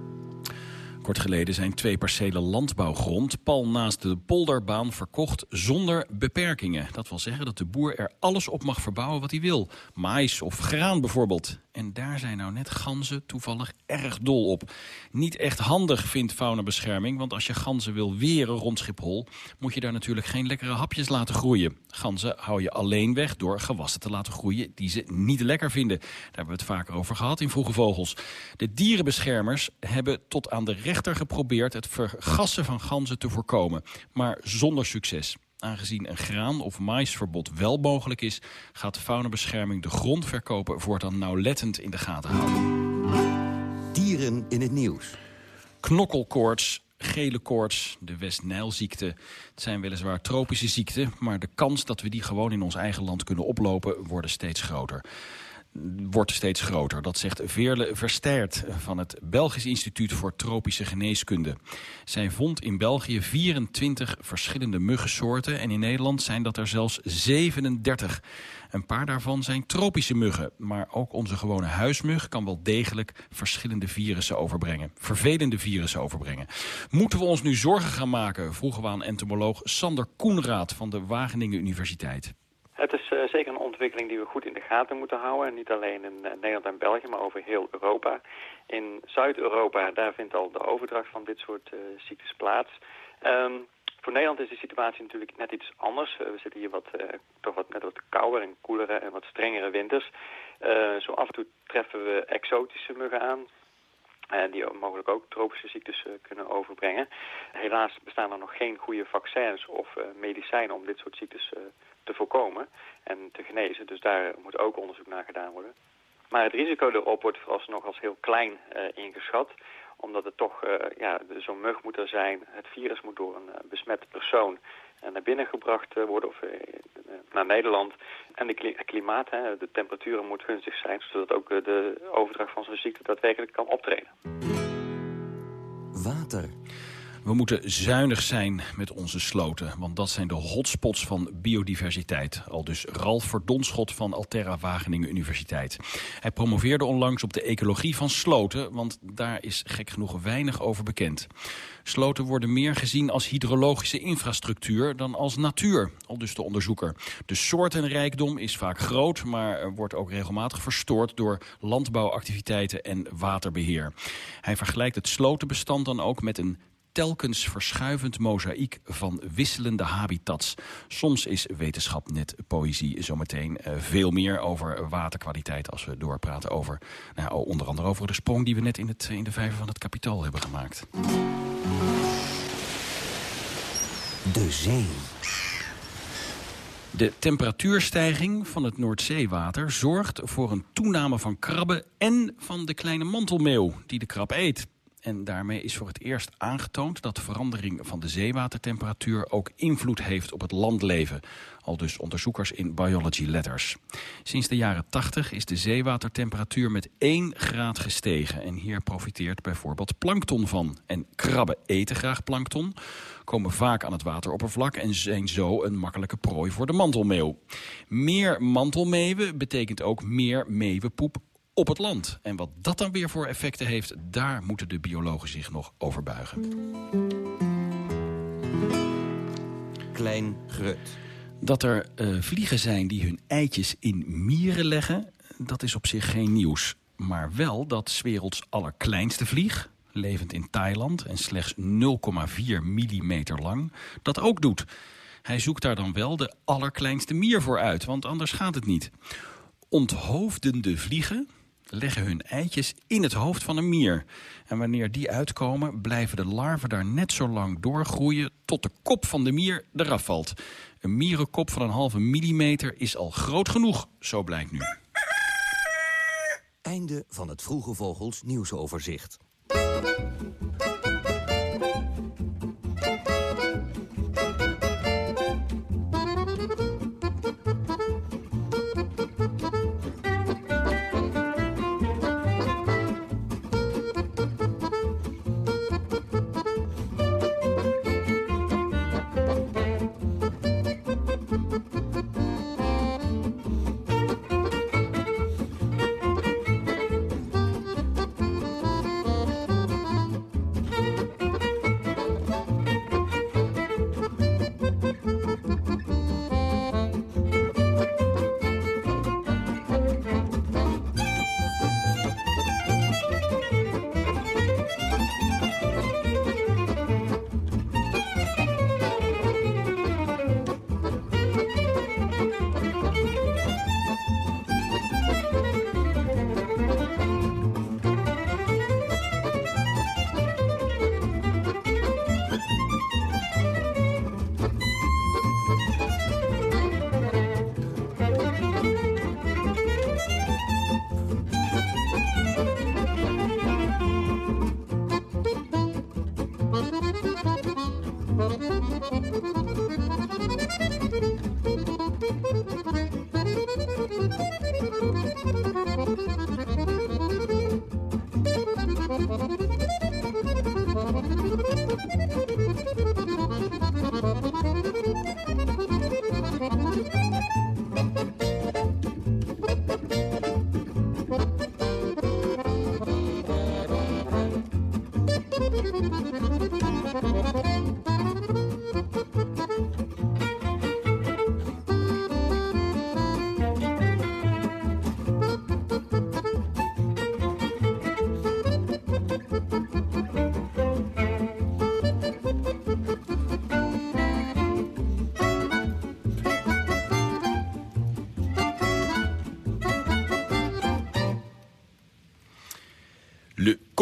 Kort geleden zijn twee percelen landbouwgrond pal naast de polderbaan verkocht zonder beperkingen. Dat wil zeggen dat de boer er alles op mag verbouwen wat hij wil. Mais of graan bijvoorbeeld. En daar zijn nou net ganzen toevallig erg dol op. Niet echt handig vindt faunabescherming, want als je ganzen wil weren rond Schiphol... moet je daar natuurlijk geen lekkere hapjes laten groeien. Ganzen hou je alleen weg door gewassen te laten groeien die ze niet lekker vinden. Daar hebben we het vaker over gehad in Vroege Vogels. De dierenbeschermers hebben tot aan de rechter geprobeerd het vergassen van ganzen te voorkomen. Maar zonder succes. Aangezien een graan- of maisverbod wel mogelijk is... gaat de faunabescherming de grond verkopen voortaan nauwlettend in de gaten houden. Dieren in het nieuws. Knokkelkoorts, gele koorts, de West-Nijlziekte. Het zijn weliswaar tropische ziekten... maar de kans dat we die gewoon in ons eigen land kunnen oplopen... worden steeds groter wordt steeds groter. Dat zegt Veerle Versterkt van het Belgisch Instituut voor Tropische Geneeskunde. Zij vond in België 24 verschillende muggensoorten... en in Nederland zijn dat er zelfs 37. Een paar daarvan zijn tropische muggen. Maar ook onze gewone huismug kan wel degelijk verschillende virussen overbrengen. Vervelende virussen overbrengen. Moeten we ons nu zorgen gaan maken, vroegen we aan entomoloog Sander Koenraad van de Wageningen Universiteit. Het is uh, zeker ontwikkeling die we goed in de gaten moeten houden. Niet alleen in uh, Nederland en België, maar over heel Europa. In Zuid-Europa, daar vindt al de overdracht van dit soort uh, ziektes plaats. Um, voor Nederland is de situatie natuurlijk net iets anders. we zitten hier wat, toch wat, net wat kouder en koelere en wat strengere winters. zo af en toe treffen we exotische muggen aan. die mogelijk ook tropische ziektes kunnen overbrengen. Helaas bestaan er nog geen goede vaccins of medicijnen om dit soort ziektes te voorkomen en te genezen. Dus daar moet ook onderzoek naar gedaan worden. Maar het risico erop wordt vooralsnog als heel klein uh, ingeschat. Omdat het toch, uh, ja, zo'n mug moet er zijn. Het virus moet door een uh, besmette persoon naar binnen gebracht worden of naar Nederland. En de klimaat, de temperaturen moet gunstig zijn, zodat ook de overdracht van zo'n ziekte daadwerkelijk kan optreden. Water. We moeten zuinig zijn met onze sloten, want dat zijn de hotspots van biodiversiteit. Al dus Ralf Verdonschot van Alterra Wageningen Universiteit. Hij promoveerde onlangs op de ecologie van sloten, want daar is gek genoeg weinig over bekend. Sloten worden meer gezien als hydrologische infrastructuur dan als natuur, al dus de onderzoeker. De soortenrijkdom is vaak groot, maar wordt ook regelmatig verstoord door landbouwactiviteiten en waterbeheer. Hij vergelijkt het slotenbestand dan ook met een telkens verschuivend mozaïek van wisselende habitats. Soms is wetenschap net poëzie. Zometeen uh, veel meer over waterkwaliteit als we doorpraten over... Nou, onder andere over de sprong die we net in, het, in de vijver van het kapitaal hebben gemaakt. De zee. De temperatuurstijging van het Noordzeewater zorgt voor een toename van krabben... en van de kleine mantelmeeuw die de krab eet. En daarmee is voor het eerst aangetoond dat de verandering van de zeewatertemperatuur ook invloed heeft op het landleven. Al dus onderzoekers in Biology Letters. Sinds de jaren 80 is de zeewatertemperatuur met 1 graad gestegen. En hier profiteert bijvoorbeeld plankton van. En krabben eten graag plankton, komen vaak aan het wateroppervlak... en zijn zo een makkelijke prooi voor de mantelmeeuw. Meer mantelmeeuwen betekent ook meer meeuwenpoep op het land. En wat dat dan weer voor effecten heeft, daar moeten de biologen zich nog over buigen. Klein grut. Dat er uh, vliegen zijn die hun eitjes in mieren leggen, dat is op zich geen nieuws. Maar wel dat 's werelds allerkleinste vlieg, levend in Thailand en slechts 0,4 mm lang, dat ook doet. Hij zoekt daar dan wel de allerkleinste mier voor uit, want anders gaat het niet. Onthoofdende vliegen, leggen hun eitjes in het hoofd van een mier. En wanneer die uitkomen, blijven de larven daar net zo lang doorgroeien... tot de kop van de mier eraf valt. Een mierenkop van een halve millimeter is al groot genoeg, zo blijkt nu. Einde van het Vroege Vogels nieuwsoverzicht.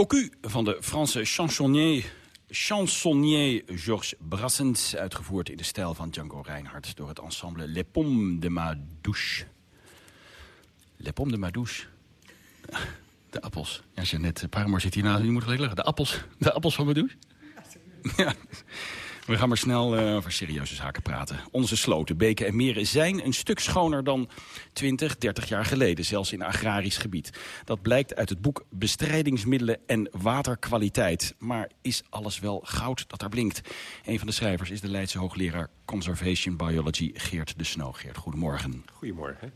Cocu van de Franse chansonnier, chansonnier Georges Brassens... uitgevoerd in de stijl van Django Reinhardt... door het ensemble Les Pommes de ma douche. Les Pommes de ma douche. [laughs] De appels. Ja, Jeannette Paramore zit hiernaast. Je moet gelijk leggen. De appels, de appels van mijn douche? Ja. We gaan maar snel uh, over serieuze zaken praten. Onze sloten, beken en meren zijn een stuk schoner dan 20, 30 jaar geleden. Zelfs in agrarisch gebied. Dat blijkt uit het boek Bestrijdingsmiddelen en Waterkwaliteit. Maar is alles wel goud dat daar blinkt? Een van de schrijvers is de Leidse hoogleraar Conservation Biology Geert de Snow. Geert, goedemorgen. Goedemorgen.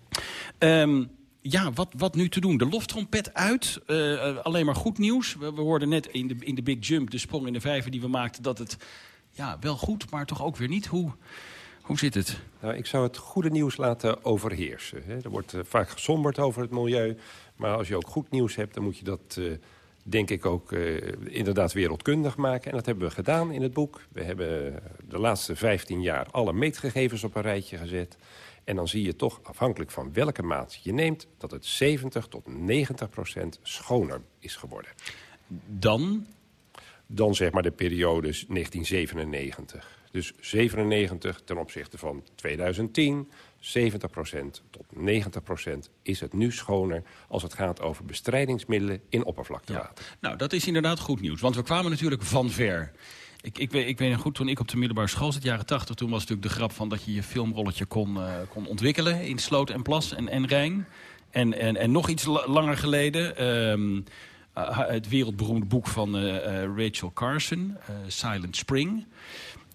Um, ja, wat, wat nu te doen? De loftrompet uit. Uh, alleen maar goed nieuws. We, we hoorden net in de, in de Big Jump, de sprong in de vijver die we maakten... dat het ja, wel goed, maar toch ook weer niet. Hoe, hoe zit het? Nou, ik zou het goede nieuws laten overheersen. Hè. Er wordt uh, vaak gesomberd over het milieu. Maar als je ook goed nieuws hebt, dan moet je dat... Uh, denk ik ook uh, inderdaad wereldkundig maken. En dat hebben we gedaan in het boek. We hebben de laatste 15 jaar alle meetgegevens op een rijtje gezet. En dan zie je toch, afhankelijk van welke maat je neemt... dat het 70 tot 90 procent schoner is geworden. Dan? Dan zeg maar de periode 1997. Dus 97 ten opzichte van 2010, 70% tot 90% is het nu schoner... als het gaat over bestrijdingsmiddelen in oppervlaktewater. Ja. Nou, dat is inderdaad goed nieuws. Want we kwamen natuurlijk van ver... Ik, ik, weet, ik weet nog goed, toen ik op de middelbare school zat, jaren 80... toen was natuurlijk de grap van dat je je filmrolletje kon, uh, kon ontwikkelen... in Sloot en Plas en, en Rijn. En, en, en nog iets langer geleden... Um, uh, het wereldberoemde boek van uh, Rachel Carson, Silent Spring...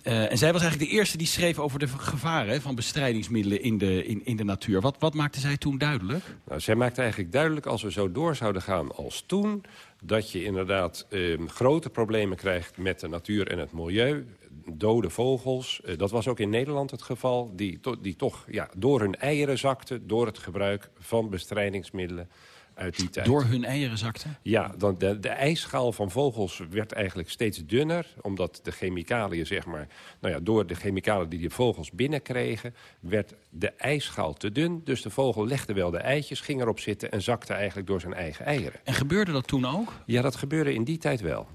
En zij was eigenlijk de eerste die schreef over de gevaren van bestrijdingsmiddelen in de, in, in de natuur. Wat, wat maakte zij toen duidelijk? Nou, zij maakte eigenlijk duidelijk, als we zo door zouden gaan als toen... dat je inderdaad uh, grote problemen krijgt met de natuur en het milieu. Dode vogels, dat was ook in Nederland het geval... die, die toch ja, door hun eieren zakten, door het gebruik van bestrijdingsmiddelen... uit die tijd. Door hun eieren zakten? Ja, dan de, de ijsschaal van vogels werd eigenlijk steeds dunner. Omdat de chemicaliën, zeg maar... Nou ja, door de chemicaliën die de vogels binnenkregen... werd de ijsschaal te dun. Dus de vogel legde wel de eitjes, ging erop zitten... en zakte eigenlijk door zijn eigen eieren. En gebeurde dat toen ook? Ja, dat gebeurde in die tijd wel.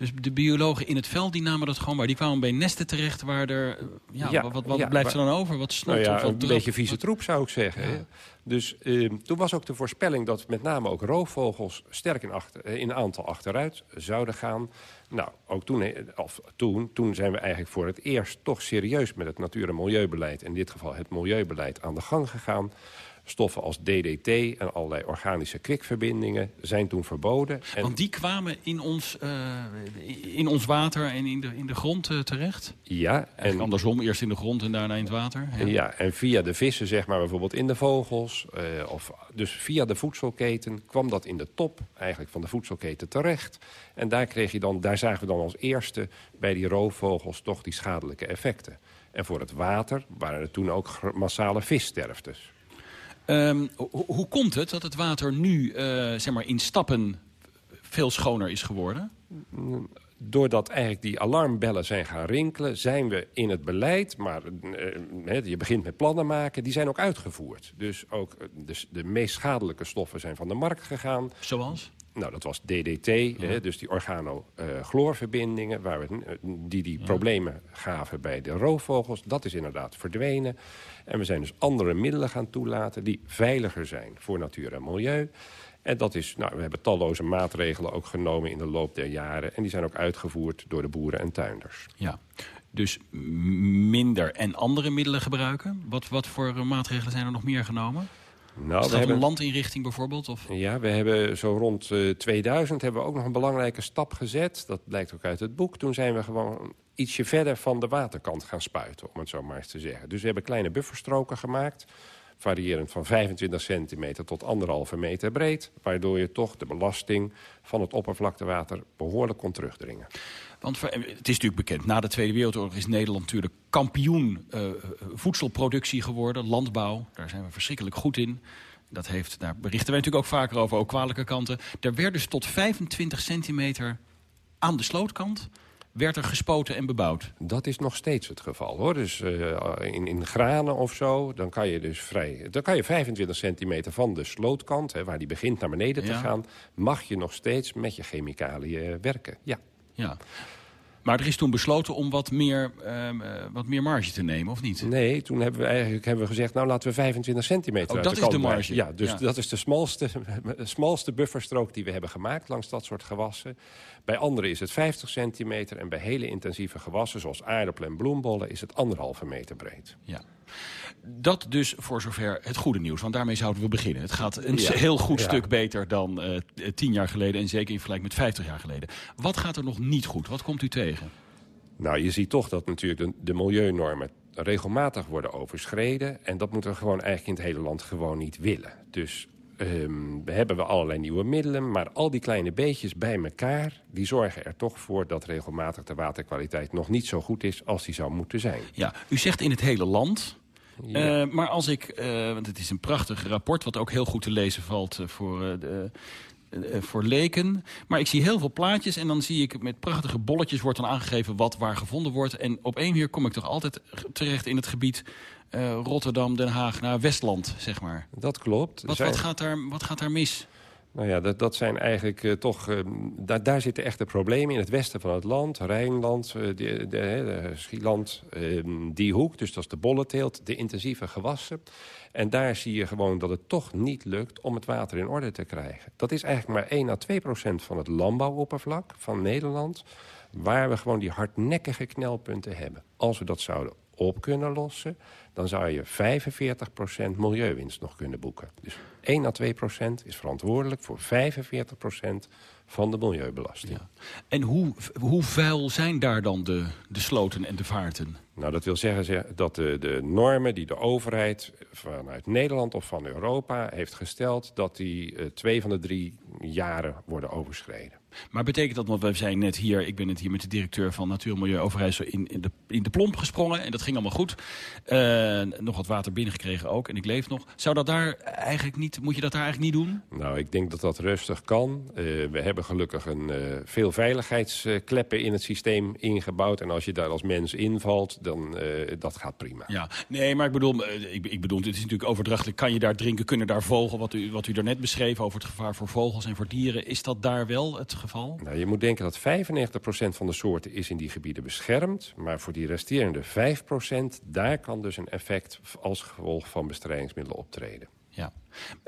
Dus de biologen in het veld die namen dat gewoon waar. Die kwamen bij nesten terecht waar er... eh, Ja, wat, wat blijft er dan over? Wat snot nou ja, of wat een beetje vieze troep zou ik zeggen. Dus ehm, toen was ook de voorspelling dat met name ook roofvogels sterk in, achter, eh, in aantal achteruit zouden gaan. Nou, ook toen, eh, of toen, toen zijn we eigenlijk voor het eerst toch serieus met het natuur- en milieubeleid, in dit geval het milieubeleid, aan de gang gegaan. Stoffen als DDT en allerlei organische kwikverbindingen zijn toen verboden. En Want die kwamen in ons, eh, in ons water en in de, in de grond eh, terecht? ja, En andersom, eerst in de grond en daarna in het water? Ja. en via de vissen, zeg maar, bijvoorbeeld in de vogels. eh, of, dus via de voedselketen kwam dat in de top eigenlijk van de voedselketen terecht. En daar, kreeg je dan, daar zagen we dan als eerste bij die roofvogels toch die schadelijke effecten. En voor het water waren er toen ook massale vissterftes. Ehm, ho- hoe komt het dat het water nu eh, zeg maar in stappen veel schoner is geworden? Doordat eigenlijk die alarmbellen zijn gaan rinkelen... zijn we in het beleid, maar eh, je begint met plannen maken... die zijn ook uitgevoerd. Dus ook eh, de, de meest schadelijke stoffen zijn van de markt gegaan. Zoals? Nou, dat was DDT, hè, dus die organochloorverbindingen... waar we, eh, die die problemen gaven bij de roofvogels. Dat is inderdaad verdwenen. En we zijn dus andere middelen gaan toelaten... die veiliger zijn voor natuur en milieu. En dat is, nou, we hebben talloze maatregelen ook genomen in de loop der jaren. En die zijn ook uitgevoerd door de boeren en tuinders. Ja, dus minder en andere middelen gebruiken? Wat, wat voor eh, maatregelen zijn er nog meer genomen? Nou, is we dat hebben- een landinrichting bijvoorbeeld? Of? Ja, we hebben zo rond eh, 2000 hebben we ook nog een belangrijke stap gezet. Dat blijkt ook uit het boek. Toen zijn we gewoon ietsje verder van de waterkant gaan spuiten, om het zo maar eens te zeggen. Dus we hebben kleine bufferstroken gemaakt, variërend van 25 centimeter tot anderhalve meter breed. Waardoor je toch de belasting van het oppervlaktewater behoorlijk kon terugdringen. Want het is natuurlijk bekend, na de Tweede Wereldoorlog is Nederland natuurlijk kampioen eh, eh, voedselproductie geworden, landbouw. Daar zijn we verschrikkelijk goed in. Dat heeft, daar berichten wij natuurlijk ook vaker over, ook kwalijke kanten. Er werd dus tot 25 centimeter aan de slootkant werd er gespoten en bebouwd. Dat is nog steeds het geval, hoor. Dus eh, in, in granen of zo, dan kan je dus vrij... Dan kan je 25 centimeter van de slootkant, hè, waar die begint naar beneden te gaan... mag je nog steeds met je chemicaliën werken, ja. Ja. Maar er is toen besloten om wat meer, ehm, eh, wat meer marge te nemen, of niet? Nee, toen hebben we eigenlijk hebben we gezegd... nou, laten we 25 centimeter Oh, uit dat de is de marge. Ja, dus Ja. dat is de smalste, [laughs] smalste bufferstrook die we hebben gemaakt... langs dat soort gewassen. Bij anderen is het 50 centimeter... en bij hele intensieve gewassen, zoals aardappelen en bloembollen... is het anderhalve meter breed. Ja. Dat dus voor zover het goede nieuws, want daarmee zouden we beginnen. Het gaat een Ja. heel goed Ja. stuk beter dan eh, tien jaar geleden... en zeker in vergelijking met 50 jaar geleden. Wat gaat er nog niet goed? Wat komt u tegen? Nou, je ziet toch dat natuurlijk de, de milieunormen regelmatig worden overschreden. En dat moeten we gewoon eigenlijk in het hele land gewoon niet willen. Dus ehm, we hebben we allerlei nieuwe middelen. Maar al die kleine beetjes bij elkaar... die zorgen er toch voor dat regelmatig de waterkwaliteit nog niet zo goed is... als die zou moeten zijn. Ja, u zegt in het hele land. Ja. Eh, maar als ik, eh, want het is een prachtig rapport... wat ook heel goed te lezen valt eh, voor, de, voor leken. Maar ik zie heel veel plaatjes en dan zie ik met prachtige bolletjes... wordt dan aangegeven wat waar gevonden wordt. En op één manier kom ik toch altijd terecht in het gebied... Rotterdam, Den Haag, naar Westland, zeg maar. Dat klopt. Wat, wat, gaat, daar, wat gaat daar mis? Nou ja, dat, dat zijn eigenlijk eh, toch... eh, daar, daar zitten echte problemen in het westen van het land. Rijnland, eh, de, Schieland, eh, die hoek. Dus dat is de bollenteelt, de intensieve gewassen. En daar zie je gewoon dat het toch niet lukt om het water in orde te krijgen. Dat is eigenlijk maar 1 à 2 procent van het landbouwoppervlak van Nederland... waar we gewoon die hardnekkige knelpunten hebben. Als we dat zouden op kunnen lossen... dan zou je 45% milieuwinst nog kunnen boeken. Dus 1 à 2 procent is verantwoordelijk voor 45 procent van de milieubelasting. En hoe, hoe vuil zijn daar dan de, de sloten en de vaarten? Nou, dat wil zeggen ze- dat de, de normen die de overheid vanuit Nederland of van Europa heeft gesteld... dat die eh, twee van de drie jaren worden overschreden. Maar betekent dat, want we zijn net hier, ik ben net hier met de directeur van Natuur en Milieu Overijssel in, in, de, in de plomp gesprongen en dat ging allemaal goed. Eh, Eh, nog wat water binnengekregen ook. En ik leef nog. Zou dat daar eigenlijk niet, moet je dat daar eigenlijk niet doen? Nou, ik denk dat dat rustig kan. Uh, we hebben gelukkig een, uh, veel veiligheidskleppen in het systeem ingebouwd. En als je daar als mens invalt, dan dat gaat prima. Ja, nee, maar ik bedoel, ik, ik bedoel, het is natuurlijk overdrachtelijk. Kan je daar drinken, kunnen daar vogel, wat u, wat u daarnet beschreef over het gevaar voor vogels en voor dieren. Is dat daar wel het geval? Nou, je moet denken dat 95% van de soorten is in die gebieden beschermd. Maar voor die resterende 5%, daar kan dus een effect als gevolg van bestrijdingsmiddelen optreden.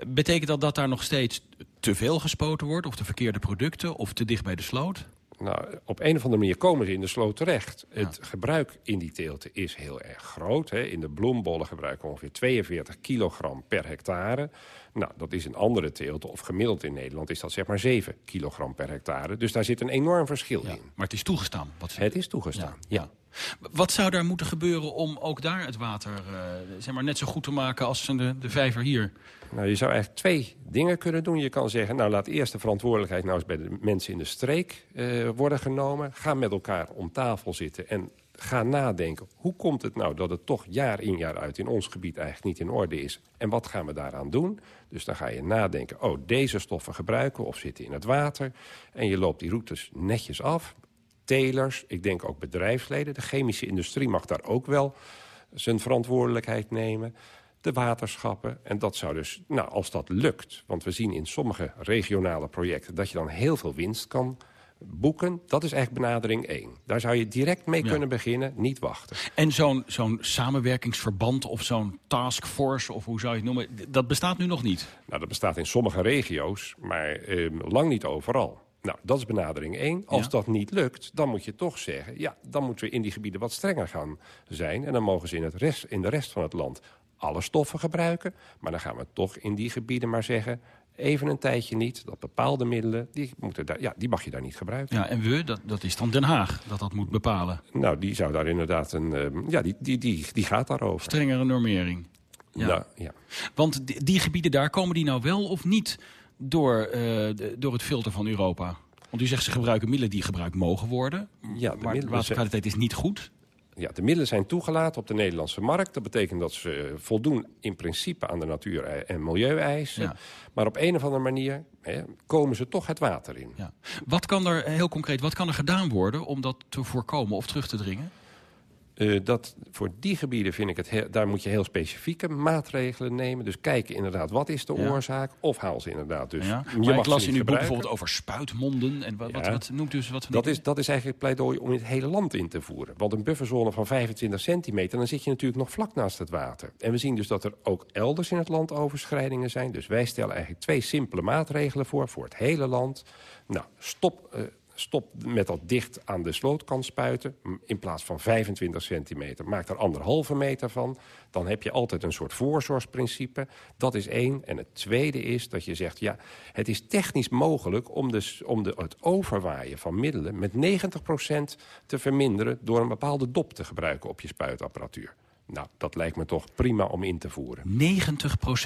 Betekent dat dat daar nog steeds te veel gespoten wordt? Of de verkeerde producten? Of te dicht bij de sloot? Nou, op een of andere manier komen ze in de sloot terecht. Het gebruik in die teelten is heel erg groot. Hè. In de bloembollen gebruiken we ongeveer 42 kilogram per hectare. Nou, dat is in andere teelten, of gemiddeld in Nederland... is dat zeg maar 7 kilogram per hectare. Dus daar zit een enorm verschil in. Maar het is toegestaan? Wat het is toegestaan, ja. Wat zou daar moeten gebeuren om ook daar het water uh, zeg maar net zo goed te maken als de, de vijver hier? Nou, je zou eigenlijk twee dingen kunnen doen. Je kan zeggen, nou laat eerst de verantwoordelijkheid nou eens bij de mensen in de streek uh, worden genomen. Ga met elkaar om tafel zitten en ga nadenken. Hoe komt het nou dat het toch jaar in jaar uit in ons gebied eigenlijk niet in orde is? En wat gaan we daaraan doen? Dus dan ga je nadenken, oh deze stoffen gebruiken of zitten in het water. En je loopt die routes netjes af telers, ik denk ook bedrijfsleden. De chemische industrie mag daar ook wel zijn verantwoordelijkheid nemen. De waterschappen. En dat zou dus, nou, als dat lukt... want we zien in sommige regionale projecten... dat je dan heel veel winst kan boeken. Dat is echt benadering 1. Daar zou je direct mee kunnen beginnen, niet wachten. En zo'n zo'n samenwerkingsverband of zo'n taskforce... of hoe zou je het noemen, dat bestaat nu nog niet? Nou, dat bestaat in sommige regio's, maar eh, lang niet overal. Nou, dat is benadering 1. Als dat niet lukt, dan moet je toch zeggen... ja, dan moeten we in die gebieden wat strenger gaan zijn. En dan mogen ze in, het rest, in de rest van het land alle stoffen gebruiken. Maar dan gaan we toch in die gebieden maar zeggen... even een tijdje niet, dat bepaalde middelen... die, moeten daar, ja, die mag je daar niet gebruiken. Ja, en we, dat, dat is dan Den Haag dat dat moet bepalen. Nou, die zou daar inderdaad een... Uh, ja, die, die, die, die gaat daarover. Strengere normering. Ja. Nou, ja. Want die, die gebieden daar, komen die nou wel of niet door, uh, door het filter van Europa? Want u zegt ze gebruiken middelen die gebruikt mogen worden. Ja, de maar de waterkwaliteit is niet goed. Ja, de middelen zijn toegelaten op de Nederlandse markt. Dat betekent dat ze voldoen in principe aan de natuur- en milieueisen. Ja. Maar op een of andere manier hè, komen ze toch het water in. Ja. Wat kan er, heel concreet, wat kan er gedaan worden om dat te voorkomen of terug te dringen? Uh, dat voor die gebieden vind ik het daar moet je heel specifieke maatregelen nemen. Dus kijken inderdaad wat is de oorzaak of haal ze inderdaad. Dus ja. je maar mag las in uw boek bijvoorbeeld over spuitmonden en wat, ja. wat, wat, noemt dus wat dat is, dat is eigenlijk pleidooi om in het hele land in te voeren. Want een bufferzone van 25 centimeter, dan zit je natuurlijk nog vlak naast het water. En we zien dus dat er ook elders in het land overschrijdingen zijn. Dus wij stellen eigenlijk twee simpele maatregelen voor, voor het hele land. Nou, stop... Uh, stop met dat dicht aan de slootkant spuiten. In plaats van 25 centimeter, maak er anderhalve meter van. Dan heb je altijd een soort voorzorgsprincipe. Dat is één. En het tweede is dat je zegt... ja, het is technisch mogelijk om, dus, om de, het overwaaien van middelen... met 90% te verminderen door een bepaalde dop te gebruiken op je spuitapparatuur. Nou, dat lijkt me toch prima om in te voeren. 90%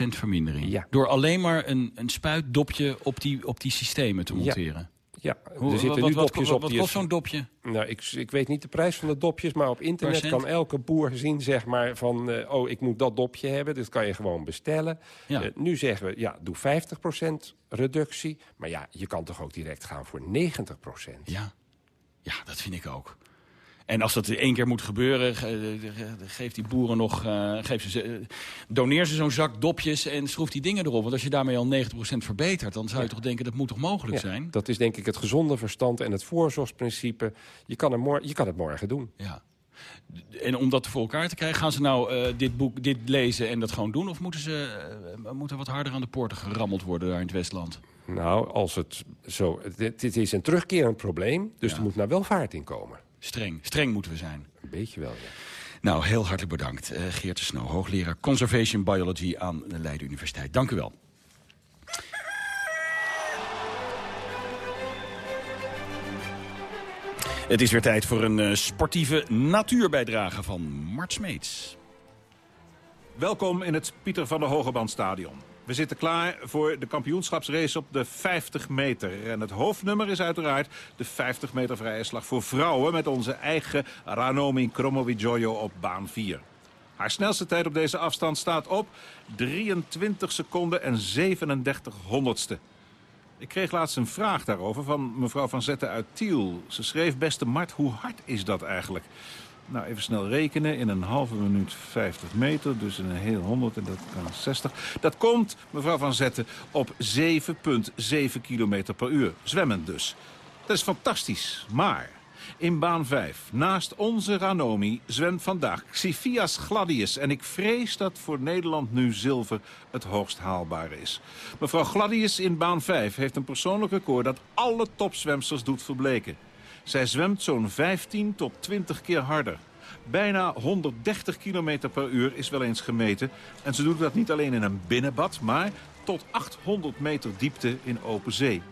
vermindering? Ja. Door alleen maar een, een spuitdopje op die, op die systemen te monteren? Ja. Ja, er zitten nu dopjes op. Wat kost zo'n dopje? Nou, ik, ik weet niet de prijs van de dopjes, maar op internet kan elke boer zien zeg maar, van... Uh, oh, ik moet dat dopje hebben, dat kan je gewoon bestellen. Ja. Uh, nu zeggen we, ja, doe 50% reductie. Maar ja, je kan toch ook direct gaan voor 90%? Ja, ja dat vind ik ook. En als dat één keer moet gebeuren, geeft die boeren nog, uh, geef ze, uh, doneer ze zo'n zak dopjes en schroef die dingen erop. Want als je daarmee al 90% verbetert, dan zou je toch denken dat moet toch mogelijk ja, zijn? Dat is denk ik het gezonde verstand en het voorzorgsprincipe. Je kan, er je kan het morgen doen. Ja. En om dat voor elkaar te krijgen, gaan ze nou uh, dit boek dit lezen en dat gewoon doen? Of moeten ze uh, moet er wat harder aan de poorten gerammeld worden daar in het Westland? Nou, als het zo... Dit, is een terugkerend probleem, dus ja. er moet nou wel vaart in komen. Streng. Streng moeten we zijn. Een beetje wel, ja. Nou, heel hartelijk bedankt. Uh, Geert de Snow, hoogleraar Conservation Biology aan de Leiden Universiteit. Dank u wel. Het is weer tijd voor een uh, sportieve natuurbijdrage van Mart Smeets. Welkom in het Pieter van der Hogebandstadion. We zitten klaar voor de kampioenschapsrace op de 50 meter. En het hoofdnummer is uiteraard de 50 meter vrije slag voor vrouwen... met onze eigen Ranomi Kromowidjojo op baan 4. Haar snelste tijd op deze afstand staat op 23 seconden en 37 honderdste. Ik kreeg laatst een vraag daarover van mevrouw Van Zetten uit Tiel. Ze schreef, beste Mart, hoe hard is dat eigenlijk? Nou, even snel rekenen. In een halve minuut 50 meter, dus een heel 100 en dat kan 60. Dat komt, mevrouw Van Zetten, op 7,7 kilometer per uur. Zwemmend dus. Dat is fantastisch, maar in baan 5, naast onze Ranomi, zwemt vandaag Xifias Gladius. En ik vrees dat voor Nederland nu zilver het hoogst haalbare is. Mevrouw Gladius in baan 5 heeft een persoonlijk record dat alle topzwemsters doet verbleken. Zij zwemt zo'n 15 tot 20 keer harder. Bijna 130 km per uur is wel eens gemeten. En ze doet dat niet alleen in een binnenbad, maar tot 800 meter diepte in open zee.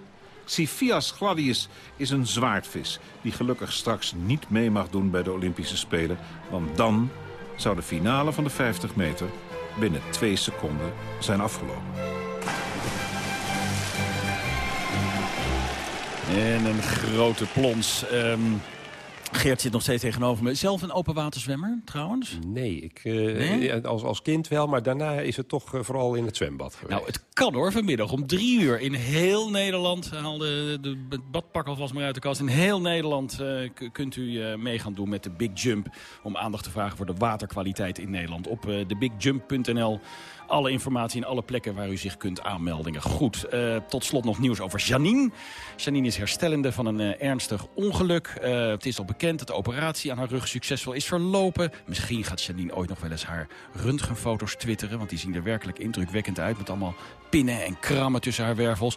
Xifias gladius is een zwaardvis die gelukkig straks niet mee mag doen bij de Olympische Spelen. Want dan zou de finale van de 50 meter binnen twee seconden zijn afgelopen. En een grote plons. Um, Geert zit nog steeds tegenover me. Zelf een open waterzwemmer, trouwens? Nee, ik, uh, als, als kind wel, maar daarna is het toch uh, vooral in het zwembad geweest. Nou, het kan hoor, vanmiddag om drie uur in heel Nederland. Haalde de, het badpak alvast maar uit de kast. In heel Nederland uh, kunt u mee gaan doen met de Big Jump... om aandacht te vragen voor de waterkwaliteit in Nederland. Op thebigjump.nl alle informatie in alle plekken waar u zich kunt aanmelden. Goed, uh, tot slot nog nieuws over Janine. Janine is herstellende van een uh, ernstig ongeluk. Uh, het is al bekend dat de operatie aan haar rug succesvol is verlopen. Misschien gaat Janine ooit nog wel eens haar röntgenfoto's twitteren... want die zien er werkelijk indrukwekkend uit... met allemaal pinnen en krammen tussen haar wervels.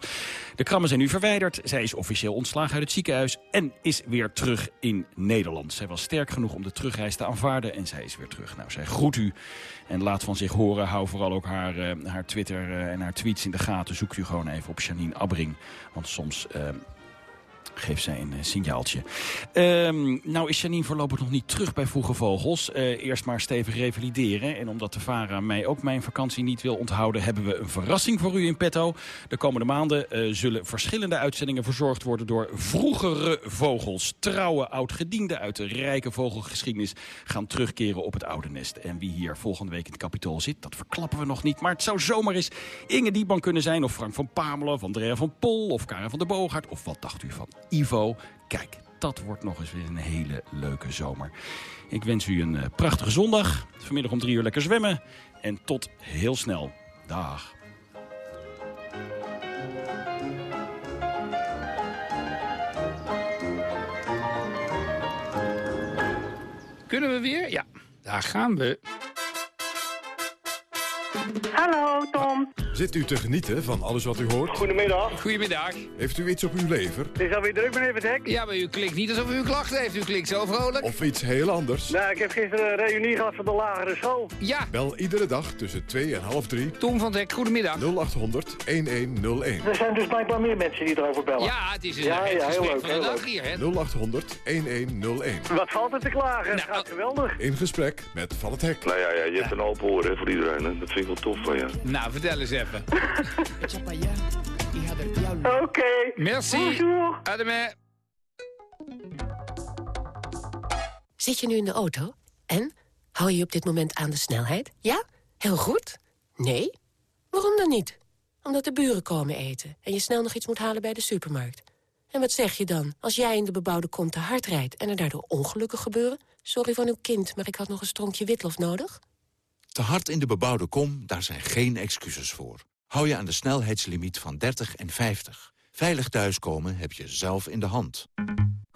De krammen zijn nu verwijderd. Zij is officieel ontslagen uit het ziekenhuis... en is weer terug in Nederland. Zij was sterk genoeg om de terugreis te aanvaarden... en zij is weer terug. Nou, zij groet u en laat van zich horen. Hou vooral ook haar, uh, haar Twitter uh, en haar tweets in de gaten. Zoek u gewoon even op Janine Abbring. Want soms uh, geeft zij een signaaltje. Um, nou is Janine voorlopig nog niet terug bij Vroege Vogels. Uh, eerst maar stevig revalideren. En omdat de VARA mij ook mijn vakantie niet wil onthouden... hebben we een verrassing voor u in petto. De komende maanden uh, zullen verschillende uitzendingen verzorgd worden... door vroegere vogels. Trouwe oud-gedienden uit de rijke vogelgeschiedenis... gaan terugkeren op het oude nest. En wie hier volgende week in het kapitool zit, dat verklappen we nog niet. Maar het zou zomaar eens Inge Diebang kunnen zijn... of Frank van Pamelen, of Andrea van Pol, of Karen van der Boogaard... of wat dacht u van Ivo. Kijk, dat wordt nog eens weer een hele leuke zomer. Ik wens u een uh, prachtige zondag. Vanmiddag om drie uur lekker zwemmen. En tot heel snel. Dag. Kunnen we weer? Ja, daar gaan we. Hallo, Tom. Zit u te genieten van alles wat u hoort? Goedemiddag. Goedemiddag. Heeft u iets op uw lever? Is alweer druk, meneer Verdek. Ja, maar u klinkt niet alsof u klachten heeft. U klinkt zo vrolijk. Of iets heel anders? Nou, ik heb gisteren een reunie gehad van de lagere school. Ja. Bel iedere dag tussen 2 en half 3. Tom van Dek, goedemiddag. 0800 1101. Er zijn dus blijkbaar meer mensen die erover bellen. Ja, het is een ja, ja, heel leuk. Heel leuk. Hier, hè? 0800 1101. Wat valt er te klagen? Nou, gaat geweldig. In gesprek met Van het Hek. Nou ja, ja je hebt een open oor hè, voor iedereen. Hè? Dat vind ik wel tof van je. Nou, vertel eens even. Oké. Okay. Merci. Bonjour. Ademé. Zit je nu in de auto? En? Hou je op dit moment aan de snelheid? Ja? Heel goed? Nee? Waarom dan niet? Omdat de buren komen eten en je snel nog iets moet halen bij de supermarkt. En wat zeg je dan als jij in de bebouwde kom te hard rijdt... en er daardoor ongelukken gebeuren? Sorry van uw kind, maar ik had nog een stronkje witlof nodig. Te hard in de bebouwde kom, daar zijn geen excuses voor. Hou je aan de snelheidslimiet van 30 en 50. Veilig thuiskomen heb je zelf in de hand.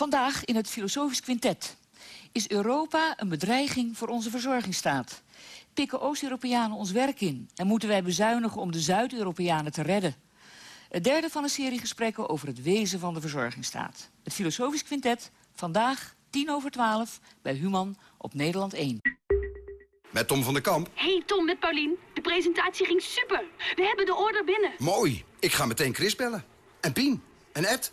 Vandaag in het Filosofisch Quintet. Is Europa een bedreiging voor onze verzorgingsstaat? Pikken Oost-Europeanen ons werk in? En moeten wij bezuinigen om de Zuid-Europeanen te redden? Het derde van een serie gesprekken over het wezen van de verzorgingsstaat. Het Filosofisch Quintet, vandaag 10 over 12 bij Human op Nederland 1. Met Tom van der Kamp. Hey Tom, met Paulien. De presentatie ging super. We hebben de order binnen. Mooi. Ik ga meteen Chris bellen. En Pien. En Ed.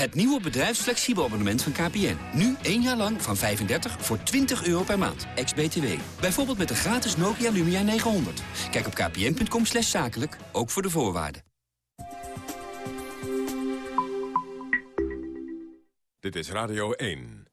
Het nieuwe bedrijfsflexibel abonnement van KPN. Nu één jaar lang van 35 voor 20 euro per maand. Ex-BTW. Bijvoorbeeld met de gratis Nokia Lumia 900. Kijk op kpn.com slash zakelijk, ook voor de voorwaarden. Dit is Radio 1.